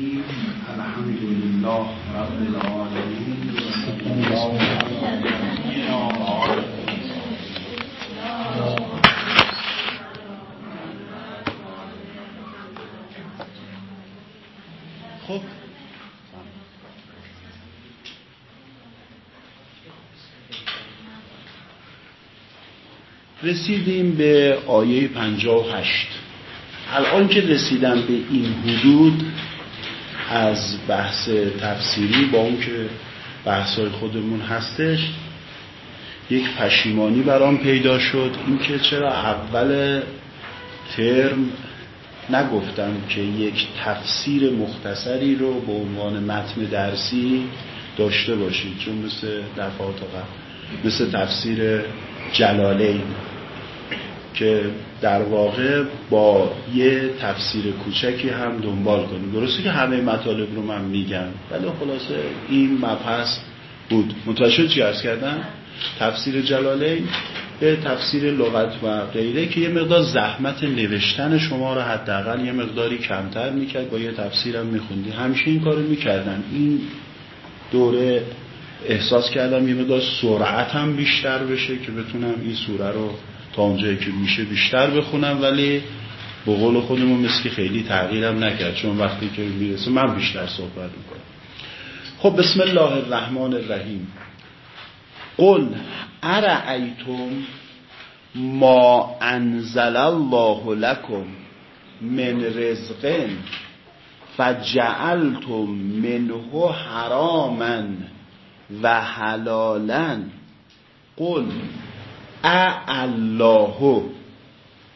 الحمد لله رب العالمين خب. رسیدیم به آیه 58 الان که رسیدم به این حدود از بحث تفسیری با اون که بحثای خودمون هستش یک پشیمانی برام پیدا شد. اینکه چرا اول ترم نگفتم که یک تفسیر مختصری رو به عنوان متن درسی داشته باشید چون مثل دفعات قبل مثل تفسیر جلالین. که در واقع با یه تفسیر کوچکی هم دنبال کنیم درسته که همه مطالب رو من میگم ولی خلاصه این مبحث بود. متوجه چی ارز کردم؟ تفسیر جلالین به تفسیر لغت و غیره که یه مقدار زحمت نوشتن شما رو حداقل یه مقداری کمتر می‌کرد. با یه تفسیرم میخوندی. همیشه این کارو می‌کردن. این دوره احساس کردم یه مقدار سرعت هم بیشتر بشه که بتونم این سوره رو اونجایی که میشه بیشتر بخونم ولی به قول خودمون مثل خیلی تغییرم نکرد چون وقتی که می‌رسه من بیشتر صحبت می‌کنم. خب بسم الله الرحمن الرحیم. قل ارعیتم ما انزل الله لكم من رزق فجعلتم منه حراما و حلالا. قل الله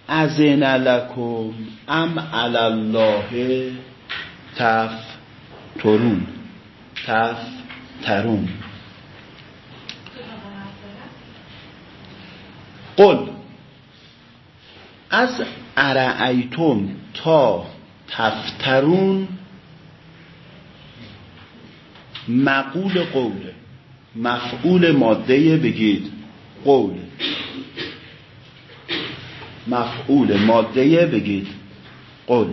اذن لكم ام علی الله تفترون. تفترون. قل از ارعیتم تا تفترون؟ مقول قول. مفعول ماده بگید. قول. مفعول ماده بگید. قول.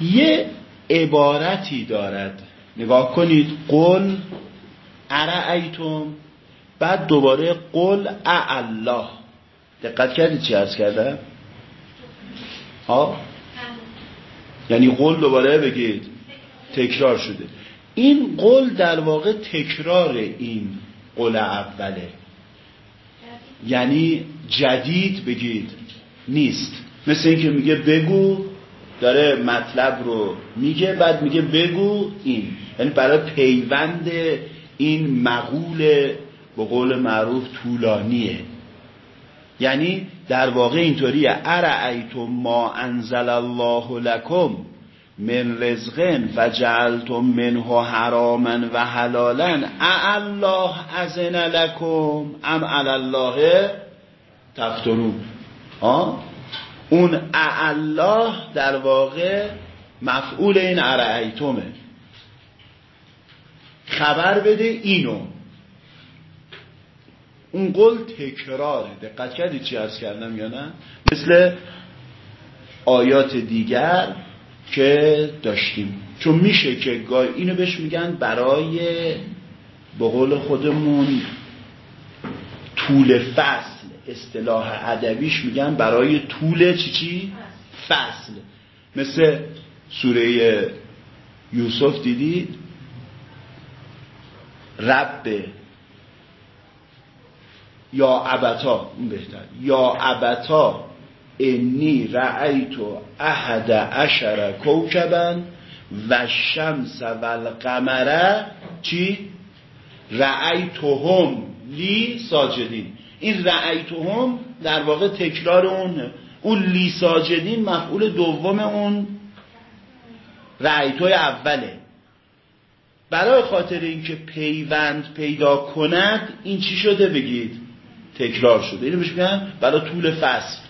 یه عبارتی دارد. نگاه کنید. قل ارعیتم بعد دوباره قل الله دقت کردید چی ارز کرده؟ ها؟ یعنی قل دوباره بگید. تکرار شده. این قول در واقع تکرار این قول اوله. یعنی جدید بگید. نیست. مثل اینکه میگه بگو داره مطلب رو میگه بعد میگه بگو این. یعنی برای پیوند این مقول به قول معروف طولانیه. یعنی در واقع اینطوریه. ارعیتم ما انزل الله لکم؟ من رزقن فجعلتم منه حراما و حلالا. الله ازن لکم ام الله تفترون اون الله در واقع مفعول این ارعیتمه خبر بده اینو. اون قول تکراره. دقت کردید چی ارز کردم یا نه؟ مثل آیات دیگر که داشتیم. چون میشه که گاهی اینو بهش میگن برای به قول خودمون طول فصل. اصطلاح ادبیش میگن برای طول چی چی؟ فصل. مثل سوره یوسف دیدید رب یا ابتا اون بهتر. یا ابتا. انی رأیتو احد عشر کوکبا و شمس و القمره چی؟ رأیتوهم لی ساجدین. این رأیتوهم در واقع تکرار اون اون لی ساجدین مفعول دوم اون رأیتوی اوله. برای خاطر اینکه پیوند پیدا کند این چی شده بگید؟ تکرار شده. اینو بهش میگن برای طول فصل.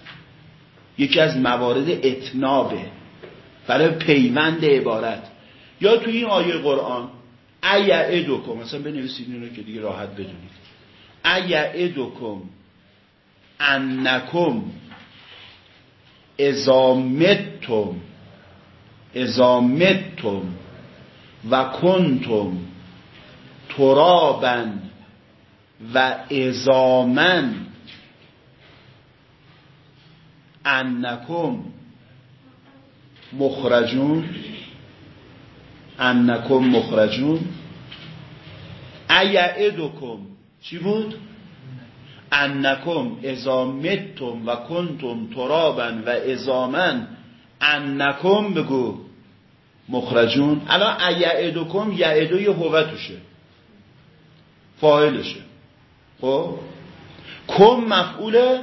یکی از موارد اتنابه برای پیوند عبارت. یا توی این آیه قرآن ایعدکم مثلا بنویسید اینو که دیگه راحت بدونید. ایعدکم انکم ازامتتم ازامتتم و کنتم ترابا و ازامن انکم مخرجون. انکم مخرجون. ایعدکم. چی بود؟ انکم ازامتتم و کنتم ترابا و ازامن انکم بگو. مخرجون. الان ایعدکم یعدو یه فاعلشه. خب؟ کم مفعول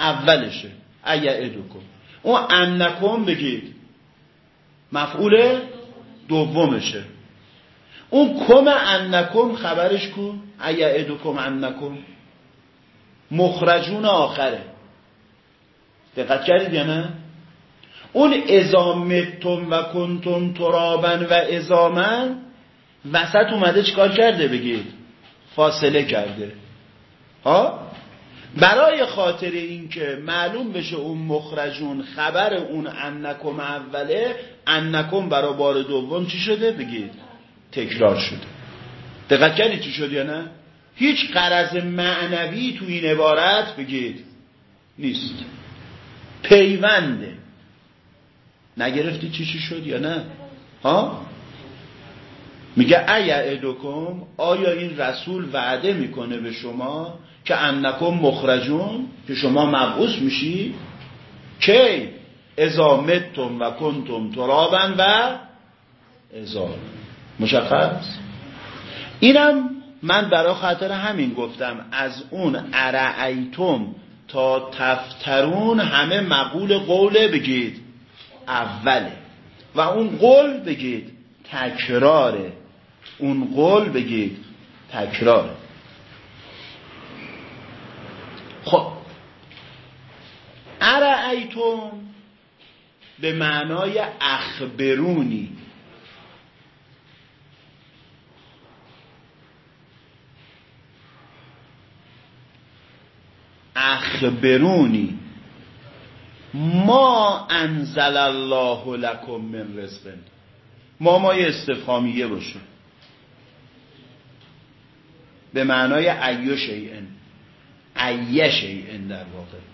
اولشه. ایعدکم اون انکم بگید. مفعول دومشه. اون کم انکم خبرش کو ایعدکم انکم مخرجون آخره. دقت کردید یا نه؟ اون ازامتون و کنتون ترابن و ازامن وسط اومده چیکار کرده بگید؟ فاصله کرده. ها؟ برای خاطر اینکه معلوم بشه اون مخرجون خبر اون انکم اوله انکم برای بار دوم چی شده؟ بگید. تکرار شده. دقت کردید چی شد یا نه؟ هیچ قرض معنوی تو این عبارت بگید نیست. پیونده نگرفتی چی چی شد یا نه؟ ها؟ میگه ادوکم آیا این رسول وعده می‌کنه به شما که انکم مخرجون که شما مبعوث میشی کی؟ ازامتتم و کنتم ترابن و ازام مشخص؟ اینم من برای خاطر همین گفتم از اون ارعیتم تا تفترون همه مقول قوله بگید. اوله. و اون قول بگید تکراره. اون قول بگید تکراره خب ارعیتم به معنای اخبرونی. اخبرونی. ما انزل الله لکم من رزق. ما مای استفهامیه باشه به معنای ایو شیئن ایه شیئن در واقع.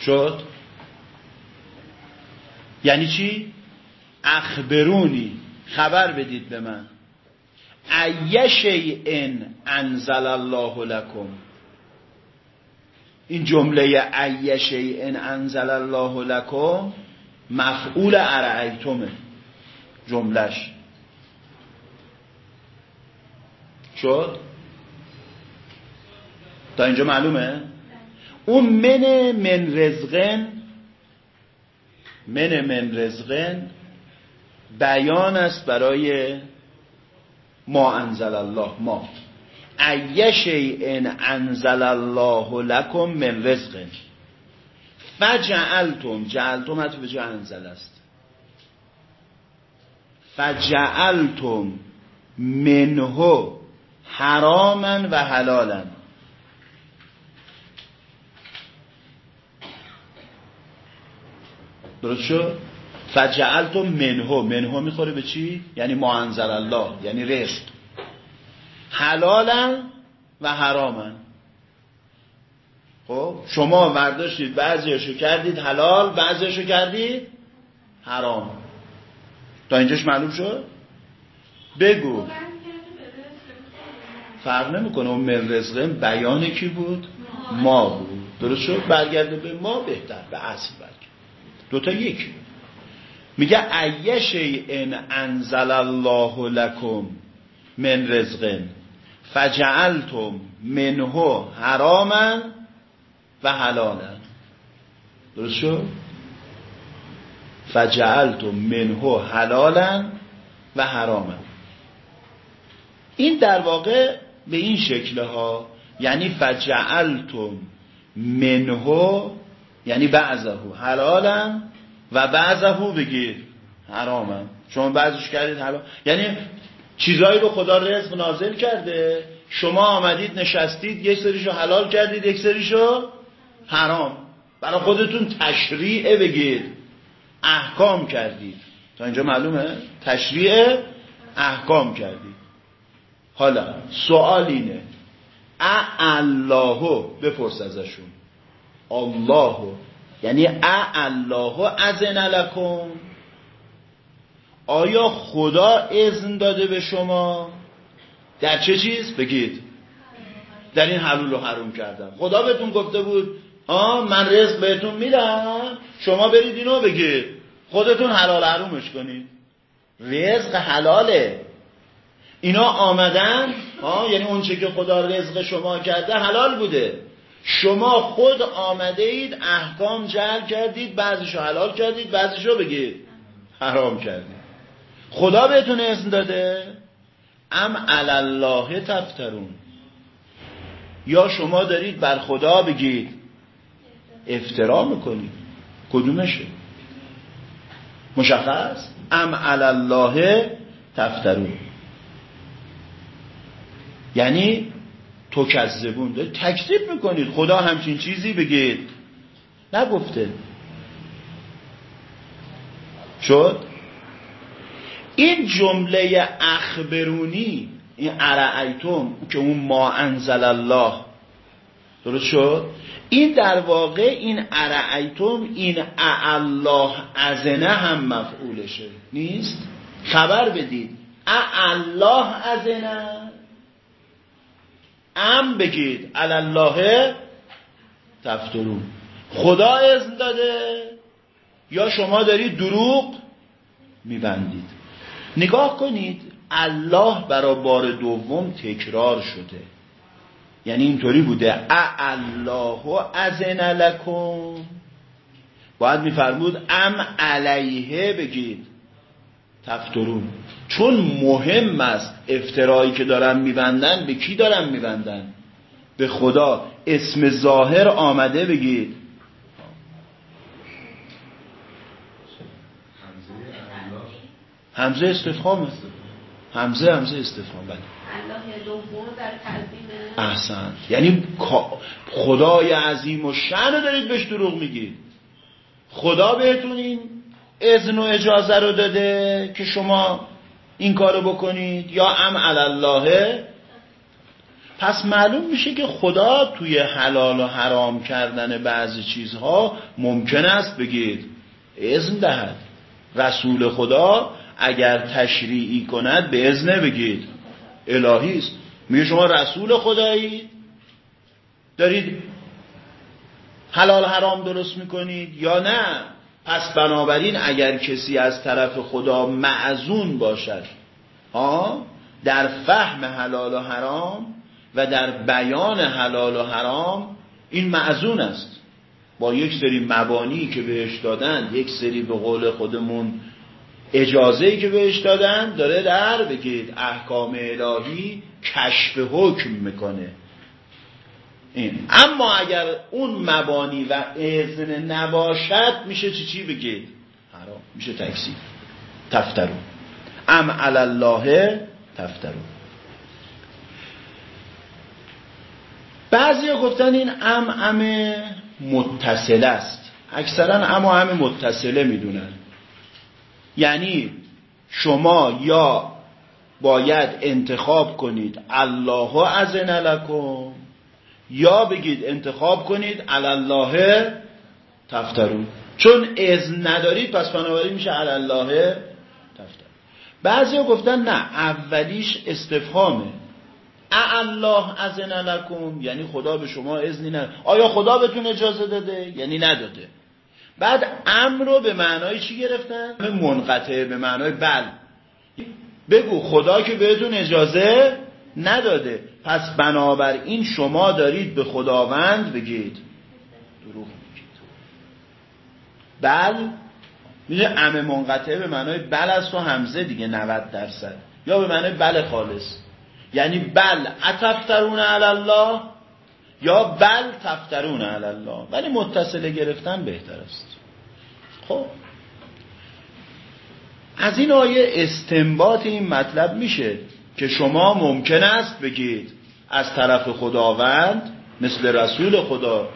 شد. یعنی چی؟ اخبرونی. خبر بدید به من. ایه شیئن انزل الله لکم. این جمله ایه شیئن انزل الله لکم مفعول ارعیتمه جملش شد؟ تا اینجا معلومه؟ اون من من رزقن من من رزقن بیان است برای ما انزل الله ما. ایه شیء انزل الله لکم من رزق فجعلتم جعلتم حتی به جا انزل است. فجعلتم منه حراما و حلالا. درست شد؟ فجعلتم منهو منهو می‌خوره به چی؟ یعنی ما انزل الله یعنی رزق. حلالا و حراما. خب شما برداشتید بعضیشو کردید حلال بعضیشو کردید حرام. تا اینجاش معلوم شد؟ بگو. فرق نمی‌کنه. اون من رزقه بیان کی بود؟ ما بود. درست شد؟ برگرده به ما بهتر به اصل دوتا یک. میگه ایه شیء انزل الله لکم من رزق فجعلتم منه حراما و حلالا. درست شد؟ فجعلتم منه حلالا و حراما. این در واقع به این شکل ها یعنی فجعلتم منه یعنی بعضه حلالا و بعضه بگید حرامه شما بعضش کردید حلال. یعنی چیزایی رو خدا رزق نازل کرده. شما آمدید نشستید یک سریشو حلال کردید یک سریشو حرام. برای خودتون تشریع بگید احکام کردید. تا اینجا معلومه؟ تشریع احکام کردید. حالا سوال اینه. الله بپرس ازشون. الله. یعنی الله اذن لکم. آیا خدا اذن داده به شما؟ در چه چیز؟ بگید. در این حلول و حروم کردم. خدا بهتون گفته بود آه من رزق بهتون میدم. شما برید اینو بگید. خودتون حلال حرومش کنید. رزق حلاله. اینا آمدن آه یعنی اون که خدا رزق شما کرده حلال بوده. شما خود آمده اید احکام جعل کردید بعضیشو حلال کردید بعضیشو بگید حرام کردید. خدا بهتون اسم داده؟ ام الله تفترون. یا شما دارید بر خدا بگید. افترا می‌کنید. کدومشه؟ مشخص؟ ام الله تفترون. یعنی تو کذبون دارید تکذیب می‌کنید. خدا همچین چیزی بگید. نگفته. شد؟ این جمله اخبرونی این ارعیتم که اون ما انزل الله. درست شد؟ این در واقع این ارعیتم این الله ازنه هم مفعولشه. نیست؟ خبر بدید. الله ازنه ام بگید الله تفترون خدا اذن داده یا شما دارید دروغ میبندید. نگاه کنید الله برای بار دوم تکرار شده. یعنی اینطوری بوده. ا الله اذن لکم. باید میفرمود ام علیه بگید. تفترون. چون مهم است افترایی که دارن میبندن به کی دارن میبندن؟ به خدا. اسم ظاهر آمده بگید. همزه استفهامه همزه همزه استفهام. بله. احسن. یعنی خدای عظیم و شن دارید بهش دروغ میگید. خدا بهتون این اذن و اجازه رو داده که شما این کارو بکنید یا ام الله پس معلوم میشه که خدا توی حلال و حرام کردن بعضی چیزها ممکن است بگید اذن دهد. رسول خدا اگر تشریعی کند به ازنه بگید. الهی است. میگه شما رسول خدایی؟ دارید حلال حرام درست می‌کنید یا نه؟ پس بنابراین اگر کسی از طرف خدا معزون باشد ها در فهم حلال و حرام و در بیان حلال و حرام این معزون است. با یک سری مبانی که بهش دادن یک سری به قول خودمون اجازه ای که بهش دادن داره در بگید احکام الهی کشف حکم می‌کنه. این. اما اگر اون مبانی و اذن نباشد میشه چی چی بگید حرام. میشه تکسیر تفترون ام الله تفترون بعضی ها گفتن این ام ام متصله است. اکثرا اما ام متصله می‌دونن. یعنی شما یا باید انتخاب کنید الله اذن لکم یا بگید انتخاب کنید الله تفترون. چون اذن ندارید پس بنابراین میشه الله تفترون. بعضی ها گفتن نه اولیش استفهامه. الله اذن لکم یعنی خدا به شما اذنی نه آیا خدا بهتون اجازه داده؟ یعنی نداده. بعد امر رو به معنای چی گرفتن؟ منقطع به معنای بل. بگو خدا که بهتون اجازه نداده. پس بنابراین شما دارید به خداوند بگید. دروغ میگید. بل میگه ام منقطع به معنای بل است و همزه دیگه 90 درصد. یا به معنای بل خالص. یعنی بل اتفترون علی الله یا بل تفترون علی الله. ولی متصله گرفتن بهتر است. خب. از این آیه استنباط این مطلب میشه. که شما ممکن است بگید از طرف خداوند مثل رسول خدا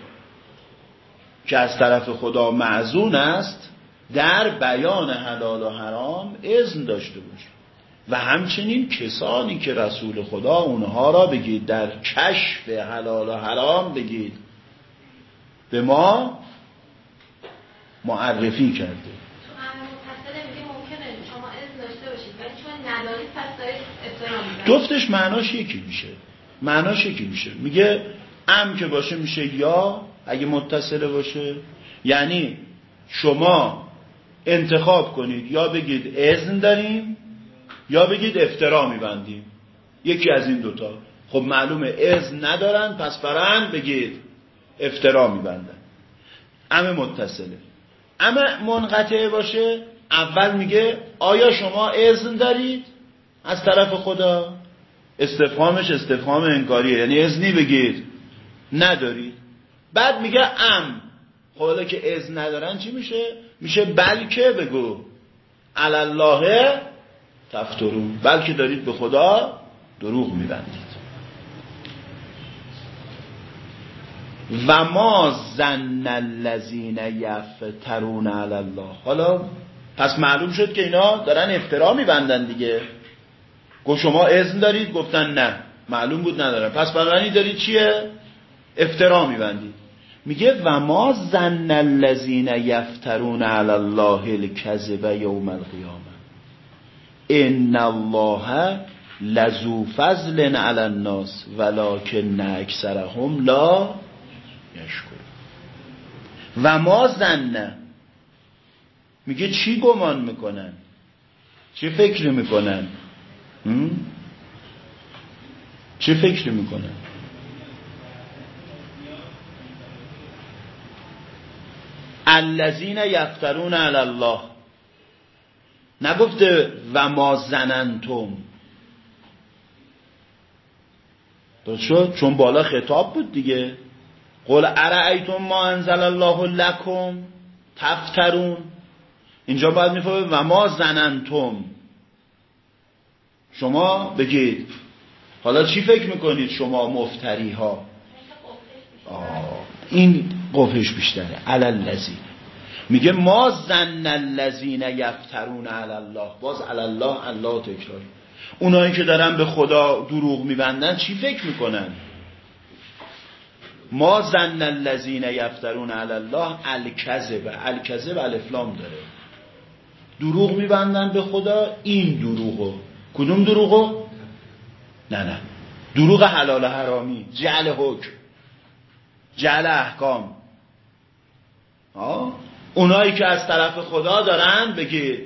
که از طرف خدا معزون است در بیان حلال و حرام اذن داشته باشه و همچنین کسانی که رسول خدا اونها را بگید در کشف حلال و حرام بگید به ما معرفی کرده. جفتش معناش یکی میشه. معناش یکی میشه. میگه ام که باشه میشه یا اگه متصله باشه. یعنی شما انتخاب کنید یا بگید اذن داریم یا بگید افترا میبندیم. یکی از این دوتا. خب معلومه اذن ندارن پس برن بگید افترا میبندن. ام متصله. اما منقطعه باشه اول میگه آیا شما اذن دارید؟ از طرف خدا. استفهامش استفهام انکاریه. یعنی اذنی بگید ندارید بعد میگه ام. خب حالا که اذن ندارن چی میشه؟ میشه بلکه بگو. الله تفترون. بلکه دارید به خدا دروغ میبندید. و ما زن الذین یفترون علی الله. حالا پس معلوم شد که اینا دارن افترا میبندن دیگه. گفت شما اذن دارید؟ گفتن نه. معلوم بود ندارن پس بنابراین دارید چیه؟ افترا میبندید میگه و ما زن الذین یفترون علی الله الکذب یوم القیامه ان الله لذو فضل علی الناس ولکن اکثرهم لا یشکر و ما زن میگه چی گمان می‌کنن؟ چه فکر می‌کنن؟ چه فکر می‌کنن الذین یفترون علی الله. نگفته و ما زننتم. درست چون بالا خطاب بود دیگه. قل ارائیتم ما انزل الله لکم تفترون. اینجا باید می‌فهمه و ما زننتم. شما بگید. حالا چی فکر می‌کنید شما مفتری ها این قفش بیشتره. علاللزین میگه ما زن الذین یفترون علی الله. باز علی الله الله تکرار. اونایی که دارن به خدا دروغ میبندن چی فکر می‌کنن؟ ما زن الذین یفترون علی الله الکذب. الکذب الفلام داره. دروغ میبندن به خدا این دروغو. کدوم دروغو نه نه. دروغ حلال حرامی. جعل حکم. جعل احکام. اونایی که از طرف خدا دارن بگی.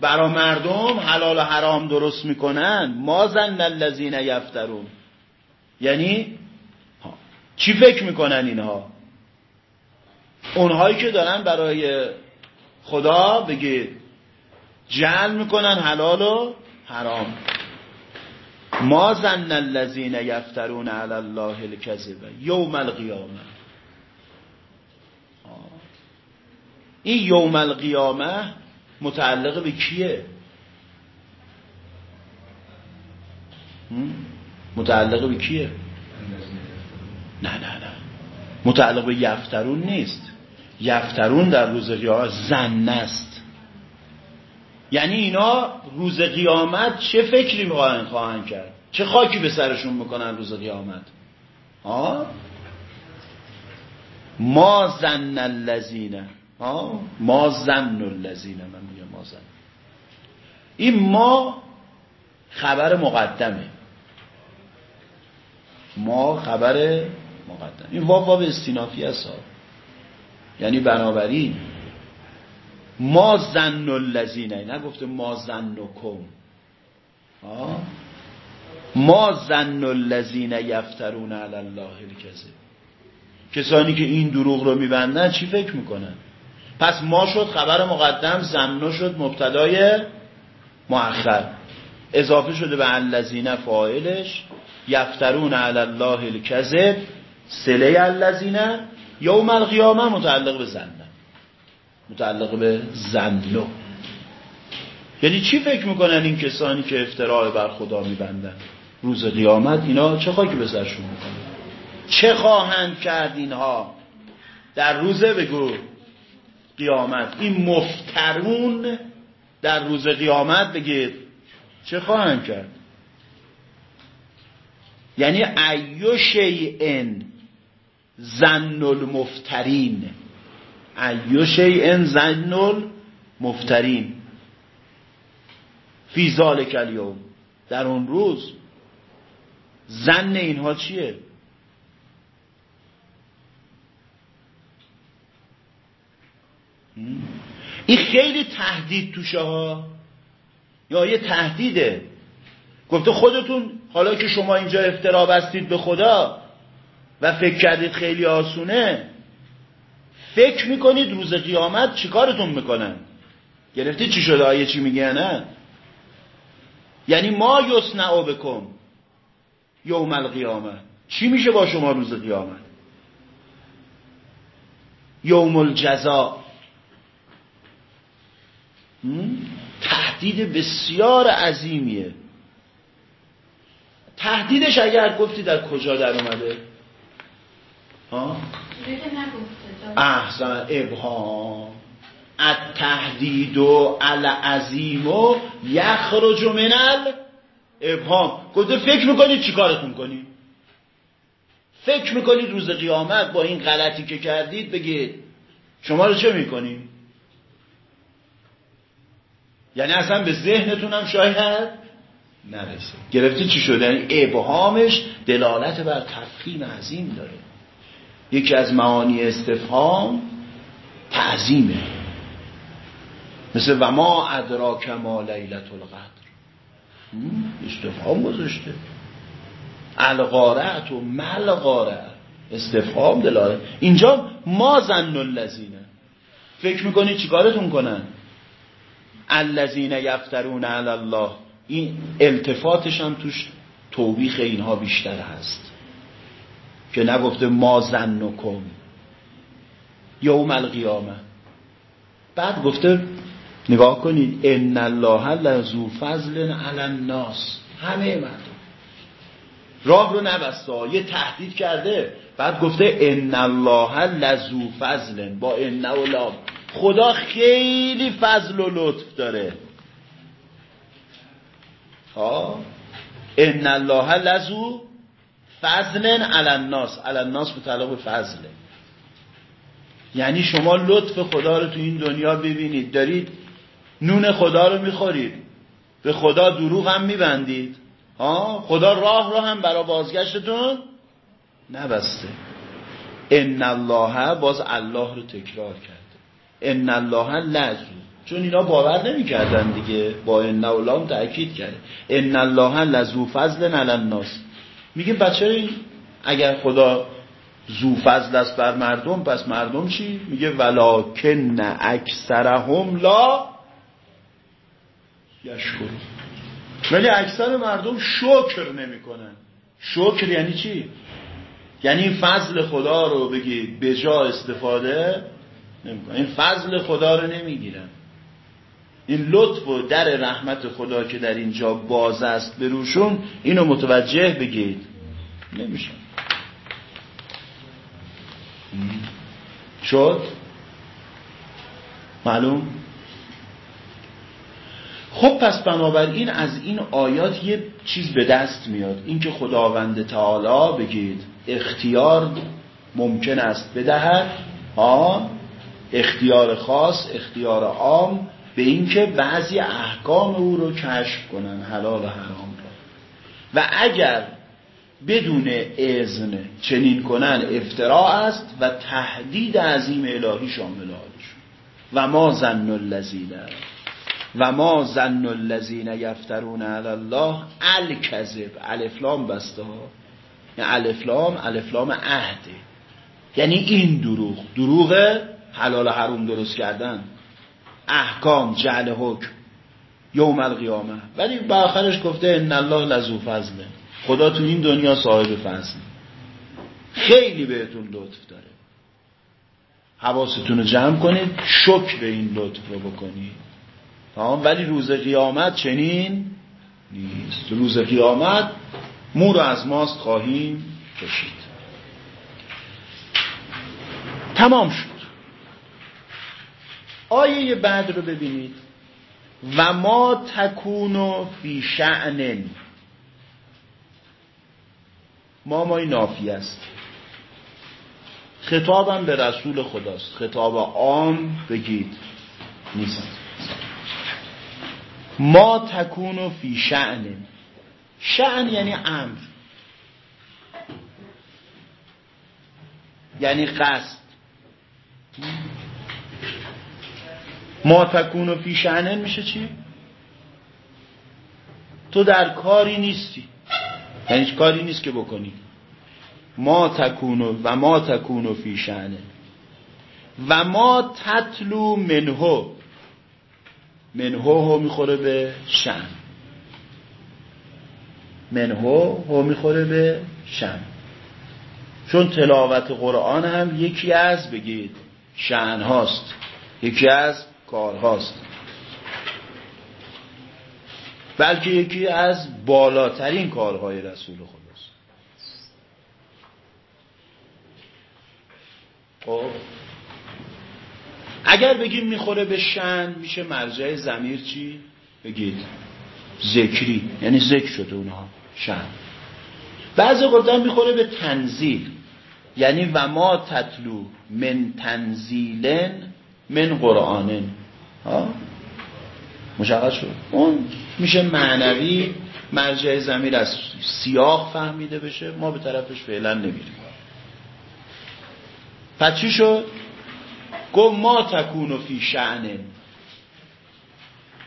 برا مردم حلال و حرام درست می‌کنن. ما زن الذین یفترون. یعنی؟ چی فکر می‌کنن اینها؟ اونهایی که دارن برای خدا بگی. جعل می‌کنن حلال و حرام. ما زن الذین یفترون علی الله الکذب یوم القیامه. این یوم القیامه متعلق به کیه؟ متعلق به کیه؟ نه نه نه. متعلق به یفترون نیست. یفترون در روز قیامت زن است. یعنی اینا روز قیامت چه فکری خواهند کرد؟ چه خاکی به سرشون می‌کنن روز قیامت؟ آه؟ ما زن اللذین ما زن اللذین من میگم ما زن این ما خبر مقدمه. ما خبر مقدم این واو واو استینافی است یعنی بنابراین ما زن اللذین نگفته ما زن کم ما زن اللذین یفترون علی الله الکذب. کسانی که این دروغ رو میبندن چی فکر می‌کنن؟ پس ما شد خبر مقدم زن شد مبتدای مؤخر. اضافه شده به الذین فاعلش یفترون علی الله الکذب سله الذین یوم القیامه متعلق به زن. متعلق به زنو یعنی چی فکر می‌کنن این کسانی که افتراع بر خدا میبندن؟ روز قیامت اینا چه خاکی به سرشون می‌کنه چه خواهند کرد اینها؟ در روز بگو. قیامت. این مفترون در روز قیامت بگید. چه خواهند کرد؟ یعنی ایو شیئن زن المفترین. ایو شیئن زن المفترین. فی ذالک الیوم. در اون روز زن اینها چیه؟ این خیلی تهدید توشه ها. یا یه تهدیده. گفته خودتون حالا که شما اینجا افترا بستید به خدا و فکر کردید خیلی آسونه فکر می‌کنید روز قیامت چیکارتون می‌کنن گرفتی چی شده؟ آیه چی میگه؟ نه. یعنی ما یسنعو بکن یوم القیامه. چی میشه با شما روز قیامت؟ یوم الجزا. تهدید بسیار عظیمیه. تهدیدش اگر گفتی در کجا در اومده؟ احسن ابهام. التهدید و العظیم و یخرج من ابهام. گفته فکر می‌کنید چیکارتون کنید فکر می‌کنید روز قیامت با این غلطی که کردید بگید شما رو چه می‌کنید یعنی اصلا به ذهنتون هم شاید نرسه. گرفتی چی شده؟ یعنی ابهامش دلالت بر تفخیم عظیم داره. یکی از معانی استفهام تعظیمه. مثل و ما ادراک ما لیلت القدر. استفهام گذاشته. الغارت و ملغاره استفهام دلالت اینجا ما زن اللذینه فکر می‌کنی چیکارتون کنن؟ الذین یفترون علی الله. این التفاتش هم توش توبیخ اینها بیشتر هست. که نگفته ما زنکم یوم القیامه. بعد گفته نگاه کنید ان الله لذو فضل علی الناس. همه مردم. راه رو نبسته یه تهدید کرده. بعد گفته ان الله لذو فضل با ان و لام. خدا خیلی فضل و لطف داره. ها ان الله لذو فضل علی الناس. علی الناس متعلق به فضله یعنی شما لطف خدا رو تو این دنیا ببینید. دارید نون خدا رو می‌خورید. به خدا دروغ هم میبندید. ها؟ خدا راه رو هم برای بازگشتتون نبسته. ان الله باز الله رو تکرار کرد ان الله لذو چون اینا باور نمی‌کردن دیگه. با ان اولام تاکید کرده. ان الله لذو فضل علی الناس. میگه بچه اگر خدا زو فضل است بر مردم پس مردم چی؟ میگه ولکن اکثرهم لا یشکر ولی اکثر مردم شکر نمی‌کنن. شکر یعنی چی؟ یعنی این فضل خدا رو بگی به جا استفاده نمی‌کنن. این فضل خدا رو نمی‌گیرن. این لطف و در رحمت خدا که در اینجا باز است به روشون اینو متوجه بگید. نمیشن شد؟ معلوم؟ خب پس بنابراین از این آیات یه چیز به دست میاد. اینکه خداوند تعالی بگید اختیار ممکن است بدهد. ها اختیار خاص اختیار عام. به اینکه بعضی احکام او رو کشف کنن حلال و حرام را. و اگر بدون اذن چنین کنن افتراع است و تهدید عظیم الهی شامل حالشون و ما زن الذین و ما زن الذین یفترون علی الله الکذب. الفلام بسته ها. یعنی الفلام الفلام عهده. یعنی این دروغ. دروغ حلال و حروم درست کردن. احکام جعل حکم یوم القیامه. ولی با آخرش گفته ان الله لذو فضله. خدا تو این دنیا صاحب فضل خیلی بهتون لطف داره. حواستون رو جمع کنید شکر این لطف رو بکنید. ولی روز قیامت چنین نیست. روز قیامت مو رو از ماست خواهیم کشید. تمام شد. آیه بعد رو ببینید. و ما تکونو فی شعنن ما مای نافی است. خطابم به رسول خداست. خطاب عام بگید. نیست. ما تکونو فی شعن شعن یعنی امر. یعنی قصد. ما تکونو فی شعنن میشه چی؟ تو در کاری نیستی. یعنی کاری نیست که بکنی. ما تکونو و ما تکونو فی شعنن و ما تطلو منهو. منهو هو می‌خوره به شن. منهو هو می‌خوره به شن. چون تلاوت قرآن هم یکی از بگید شن هاست. یکی از کار هاست بلکه یکی از بالاترین کارهای رسول خداست. خب. اگر بگیم می‌خوره به شن میشه مرجع زمیر چی؟ بگید ذکری. یعنی ذکر شده اونها. شن. بعضی قدام می‌خوره به تنزیل. یعنی و ما تطلو من تنزیلن من قرآنن. مشغل شد. اون میشه معنوی مرجع زمیر از سیاق فهمیده بشه ما به طرفش فعلا نمیریم. پس چی شد؟ گو ما تکونو فی شعنن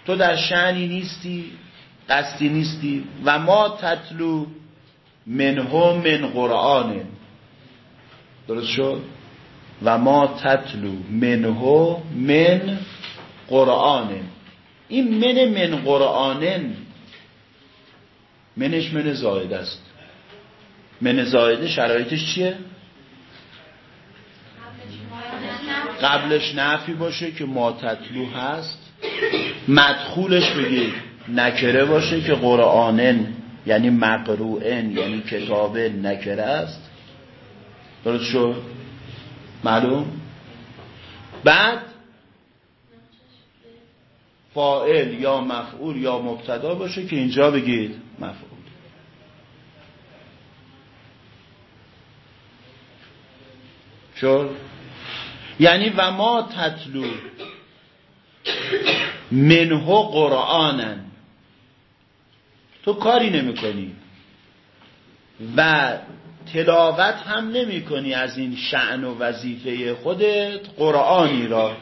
تو در شعنی نیستی قصدی نیستی و ما تطلو منه من قرآن. درست شد؟ و ما تطلو منه من قرآن. این من من قرآن منش من زاید است. من زایده شرایطش چیه؟ قبلش نفی باشه که ما تطلو هست. مدخولش بگید نکره باشه که قرآنن یعنی مقروعن یعنی کتاب نکره است. درست شد؟ معلوم؟ بعد فائل یا مفعول یا مبتدا باشه که اینجا بگید مفعول. شد؟ یعنی و ما تطلو منه قرآنن. تو کاری نمی کنی و تلاوت هم نمی کنی از این شعن و وظیفه خودت قرآنی را.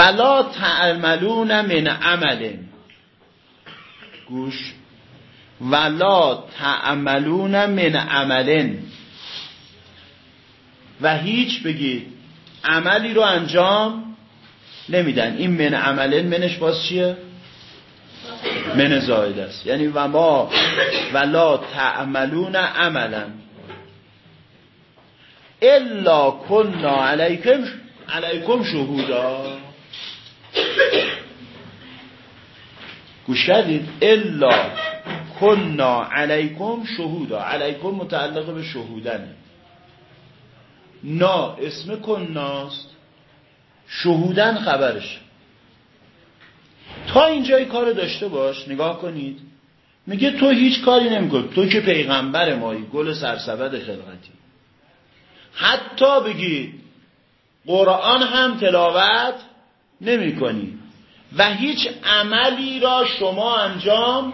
ولا تعملون من عمل. گوش. ولا تعملون من عمل. و هیچ بگید عملی رو انجام نمیدن. این من عملن منش باز چیه؟ من زاید است. یعنی و ما ولا تعملون عملا. الا کنا علیکم علیکم شهودا. گوش کردید؟ الا کنا علیکم شهودا. علیکم متعلق به شهودنه نا اسم کناست شهودن خبرش. تا اینجای کار داشته باش نگاه کنید. میگه تو هیچ کاری نمی‌کنی. تو که پیغمبر مایی گل سرسبد خلقتی. حتی بگی قرآن هم تلاوت نمی کنی. و هیچ عملی را شما انجام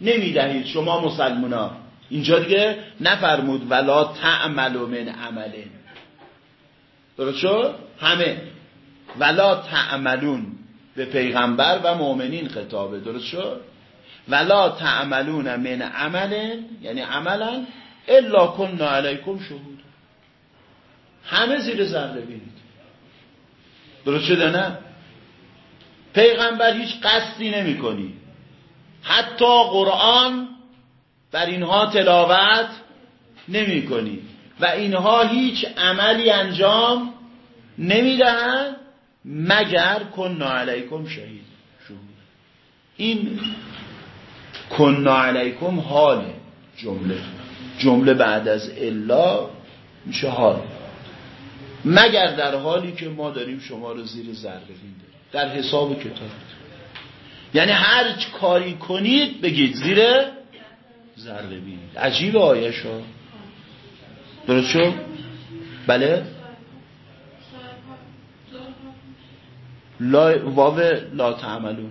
نمی دهید. شما مسلمان اینجا دیگه نفرمود ولا تعمل من عمله درست شد؟ همه. ولا تعملون. به پیغمبر و مؤمنین خطابه. درست شد؟ ولا تعملون من عمل یعنی عملا الا کننا علیکم شهود. همه زیر ذره بینید درست شده نه؟ پیغمبر هیچ قصدی نمی کنی حتی قرآن بر اینها تلاوت نمی کنی و اینها هیچ عملی انجام نمی‌دهند مگر کن علیکم شهید. این کنا علیکم حال جمله. جمله بعد از الا میشه حال. مگر در حالی که ما داریم شما رو زیر ذره در حساب کتاب. یعنی هر کاری کنید بگید زیر ذره بینید عجیب آیش ها درست شد؟ بله. لا واو لا تعملون.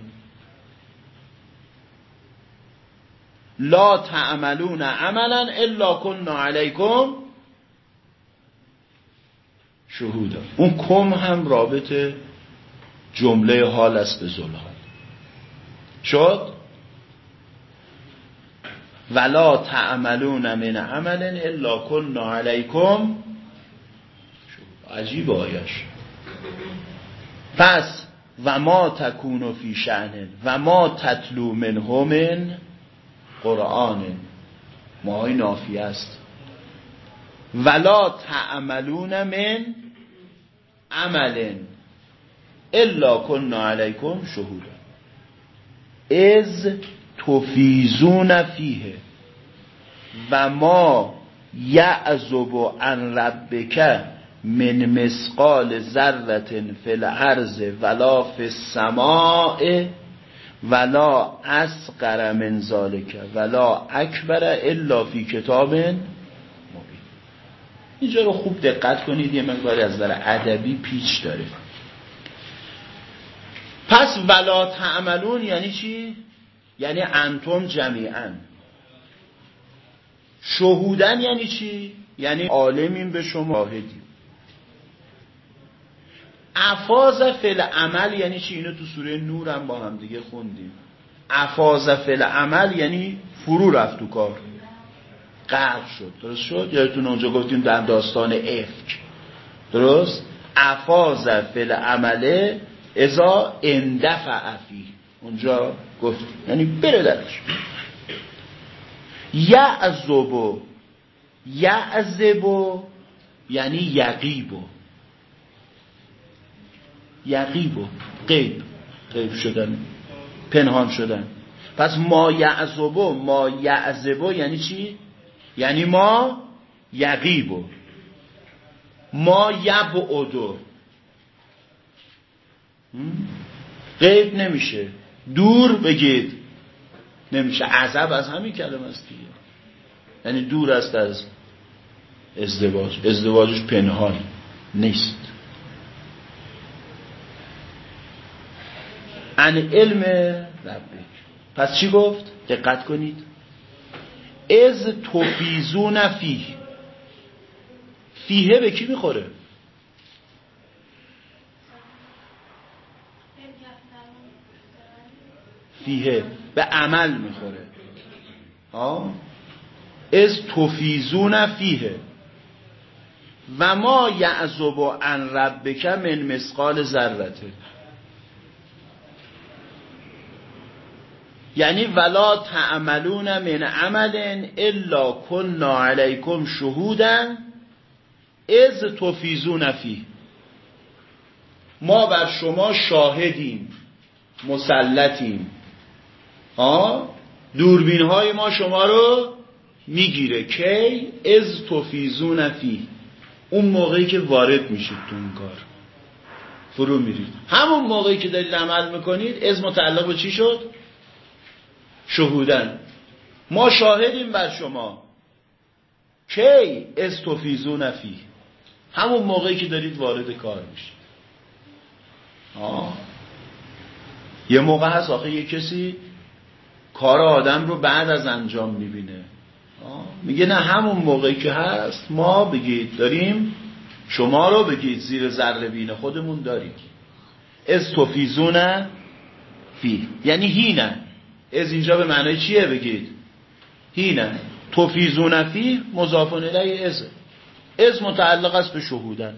لا تعملون عملا الا کننا علیکم شهودا. اون کم هم رابط جمله حال است به زلحال شد؟ ولا تعملون من عمل الا کننا علیکم. عجیب آیش. پس و ما تکون فی شعن و ما تتلو من همن قرآن ماهای نافی است. ولا تعملون من عمل. الا کننا علیکم شهودا. از تفیزون فیه. و ما یعذب عن ربک من مسقال ذرت فی الارض ولا فی السماء ولا اصغر من ذالک ولا اکبر الا فی کتاب مبین. اینجا رو خوب دقت کنید یه مقداری از نظر ادبی پیچ داره. پس ولا تعملون یعنی چی؟ یعنی انتم جمیعا. شهودن یعنی چی؟ یعنی عالمین به شما شاهدیم افاز فل عمل یعنی چی؟ اینو تو سوره نور هم با هم دیگه خوندیم. افاز فل عمل یعنی فرو رفت تو کار. غرق شد. درست شد؟ یادتون اونجا گفتیم در داستان افک. درست؟ افاز فل عمله ازا اندفع فی. اونجا گفتیم یعنی بره درش. یعذبو یعذبو یعنی یقیبو یقیب. و قیب قیب شدن. پنهان شدن. پس ما یعذبو ما یعذبو یعنی چی؟ یعنی ما یقیبو ما یبعدو قیب نمیشه. دور بگید. نمیشه. عذب از همین کلمه است دیگه. یعنی دور است از ازدواج. ازدواجش پنهان نیست. ان علم ربک. پس چی گفت؟ دقت کنید. از توفیزون فیه. فیه به کی می‌خوره؟ فیه به عمل می‌خوره. ها از توفیزون فیه. و ما یعذب عن ربک من مسقال ذرته. یعنی ولا تعملون من عمل الا کننا علیکم شهودا از تفیزون فی ما بر شما شاهدیم مسلطیم. ها دوربین های ما شما رو می‌گیره. کی از تفیزون فی. اون موقعی که وارد میشید تو اون کار. فرو میرید. همون موقعی که دارید عمل می‌کنید از متعلق به چی شد؟ شهودن. ما شاهدیم بر شما. کی استفیزون فی. همون موقعی که دارید وارد کار میشید. یه موقع هست آخه یه کسی کار آدم رو بعد از انجام می‌بینه. میگه نه همون موقعی که هست ما بگید داریم شما رو بگید زیر ذره بین خودمون داریم. استفیزون فی. یعنی هینه. از اینجا به معنای چیه بگید؟ هینه. توفیزون فی مضافون الیه از. از متعلق است به شهودن.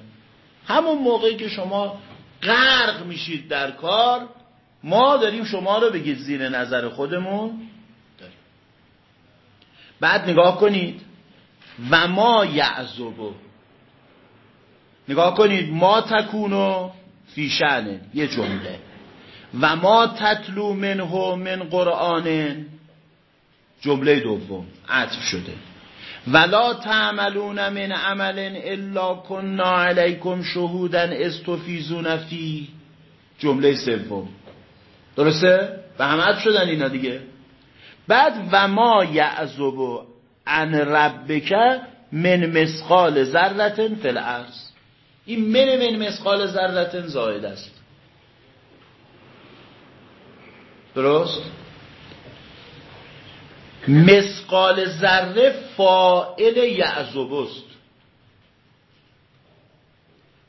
همون موقعی که شما غرق میشید در کار ما داریم شما رو بگید زیر نظر خودمون داریم. بعد نگاه کنید. و ما یعذبو نگاه کنید. ما تکونو فی یه جمله. و ما تتلو منه من قرآن. جمله دوم. عطف شده. ولا تعملون من عمل الا كنا علیکم شهودا استفیزون فی. جمله سوم. درسته؟ به هم عطف شدن اینا دیگه بعد و ما یعذب عن ربک من مسقال ذرتن فی الارض این من من مسقال ذرتن زاید است درست؟ مسقال ذره فائل یعذب است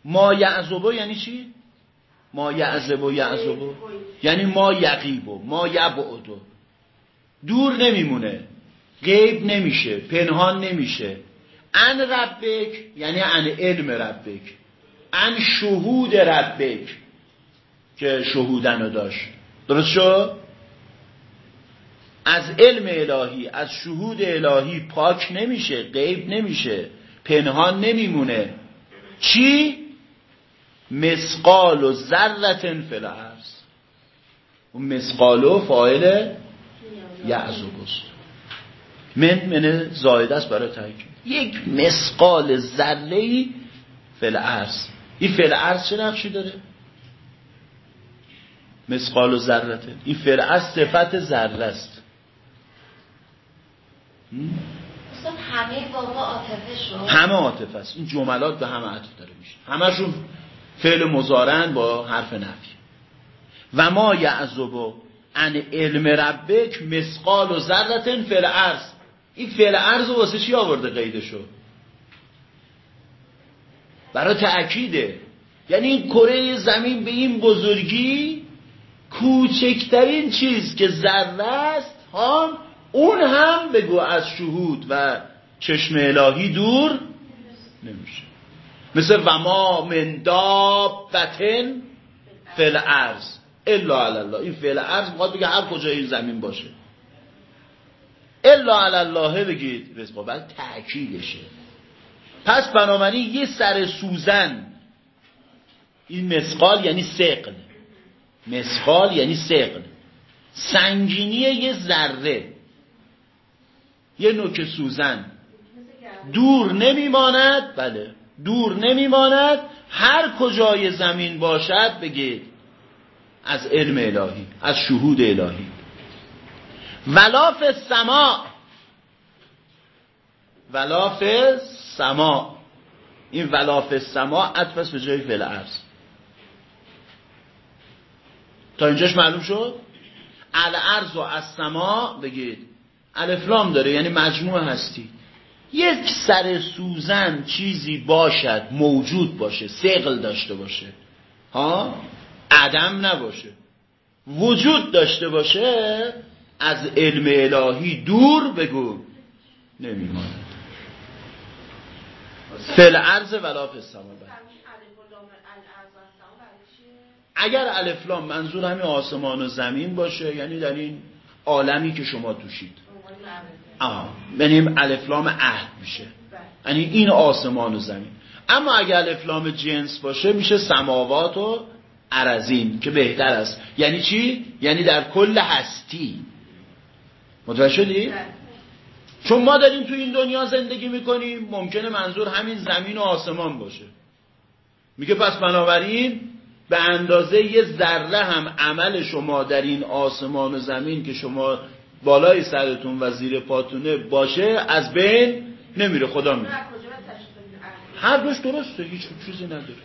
ما یعذب یعنی چی؟ ما یعذب و یعذب یعنی ما یقیب و ما یبعد دور نمیمونه. غیب نمیشه. پنهان نمیشه. ان ربک یعنی ان علم ربک. ان شهود ربک. که شهودن رو داشت. درست شد؟ از علم الهی از شهود الهی پاک نمیشه غیب نمیشه پنهان نمیمونه. چی؟ مسقال و ذرتن فلعرز اون مسقال و فایل یعزوگست من من زایده است برای تاکید یک مسقال ذره ای فلعرز این فلعرز چه نقشی داره؟ مسقال و ذرته این فلعرز صفت ذره است. همه بابا عاطفه شد. همه عاطفه است. این جملات به همه عطف داره میشه. همشون فعل مزارن با حرف نفی. و ما یعذب ان علم ربک مسقال و ذرتن فعل عرض این فعل عرض واسه چی آورده قیدشو؟ برای تأکیده. یعنی این کره زمین به این بزرگی کوچکترین چیز که ذره است ها اون هم بگو از شهود و چشم الهی دور نمیشه. مثل و ما من دابتن فعل ارز الا الله. این فعل ارز می‌خواد بگه هر کجای این زمین باشه. الا الله بگید. رزقا بعد تأکیدشه. پس بنابراین یه سر سوزن. این مسقال یعنی سقل مسقال یعنی سقل سنگینی یه ذره. یه نوک سوزن. دور نمیماند. بله. دور نمیماند. هر کجای زمین باشد بگید از علم الهی از شهود الهی. ولاف سما. ولاف سما. این ولاف سما عطف به جای فعل ارز تا اینجاش معلوم شد؟ الارض و از سما بگید الفلام داره یعنی مجموع هستی. یک سر سوزن چیزی باشد موجود باشه سقل داشته باشه. ها؟ عدم نباشه. وجود داشته باشه از علم الهی دور بگو. نمیماند. فل عرض ولا فستما اگر الفلام منظور همین آسمان و زمین باشه یعنی در این عالمی که شما توشید. آه. یعنی الفلام عهد میشه. یعنی این آسمان و زمین. اما اگر الفلام جنس باشه میشه سماوات و عرزین که بهتر است. یعنی چی؟ یعنی در کل هستی. متوجه شدی؟ چون ما داریم تو این دنیا زندگی می‌کنیم ممکنه منظور همین زمین و آسمان باشه. میگه پس بنابراین به اندازه یه ذره هم عمل شما در این آسمان و زمین که شما بالای سرتون و زیر پاتونه باشه از بین نمیره خدا میره هر دوش درسته هیچ چیزی نداره.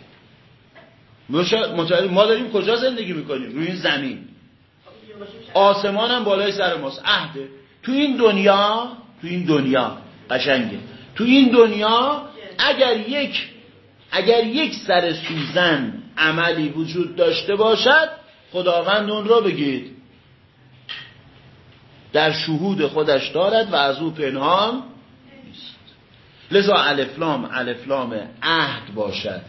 ما داریم کجا زندگی می‌کنیم؟ روی این زمین. آسمان هم بالای سر ماست. عهده. تو این دنیا تو این دنیا قشنگه. تو این دنیا اگر یک اگر یک سر سوزن عملی وجود داشته باشد خداوند اون را بگید. در شهود خودش دارد و از او پنهان نیست. لذا الفلام الفلام عهد باشد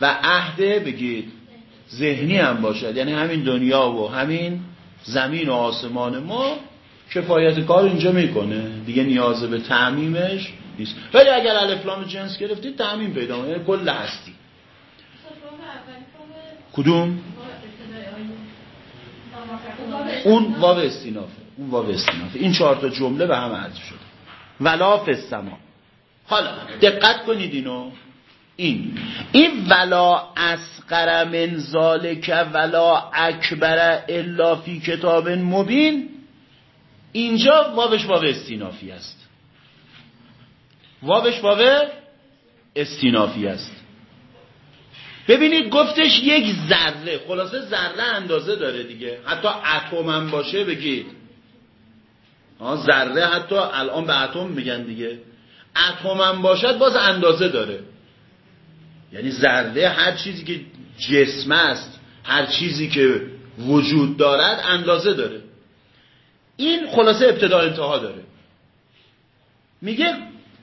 و عهد بگید ذهنی هم باشد. یعنی همین دنیا و همین زمین و آسمان ما کفایت کار اینجا می‌کنه. دیگه نیاز به تعمیمش نیست. ولی اگر الفلام جنس گرفتید تعمیم پیدا یعنی کل هستی. کدوم؟ اون واو استینافه. اون واو استینافه این چهار تا جمله به هم عطف شده. ولا فی السما. حالا دقت کنید اینو. این. این ولا اسقر من ذالک ولا اکبر الا فی کتاب مبین. اینجا واوش واو استینافی است. واوش واو استینافی است. ببینید گفتش یک ذره. خلاصه ذره اندازه داره دیگه. حتی اتم هم باشه بگید. ذره حتی الان به اتم میگن دیگه. اتم هم باشد باز اندازه داره. یعنی ذره هر چیزی که جسم است هر چیزی که وجود دارد اندازه داره. این خلاصه ابتدا انتها داره. میگه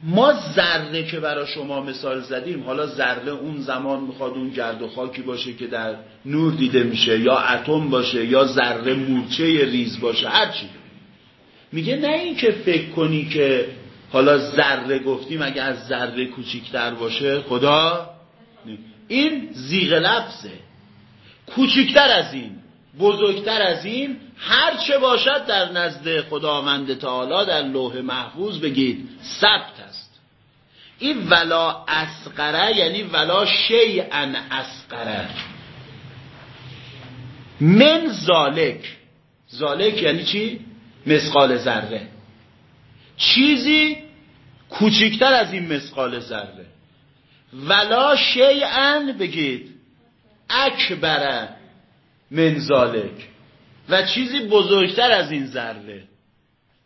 ما ذره که برای شما مثال زدیم حالا ذره اون زمان می‌خواد اون گرد و خاکی باشه که در نور دیده میشه یا اتم باشه یا ذره مورچه ریز باشه هرچی میگه نه این که فکر کنی که حالا ذره گفتیم اگه از ذره کوچیکتر باشه خدا این زیغ لفظه. کوچیکتر از این بزرگتر از این هر چه باشد در نزد خداوند تعالی در لوح محفوظ بگید ثبت است. این ولا اسقره یعنی ولا شیئا اسقره. من زالک. زالک یعنی چی؟ مسقال ذره. چیزی کوچکتر از این مسقال ذره. ولا شیئا بگید. اکبره من زالک و چیزی بزرگتر از این ذره.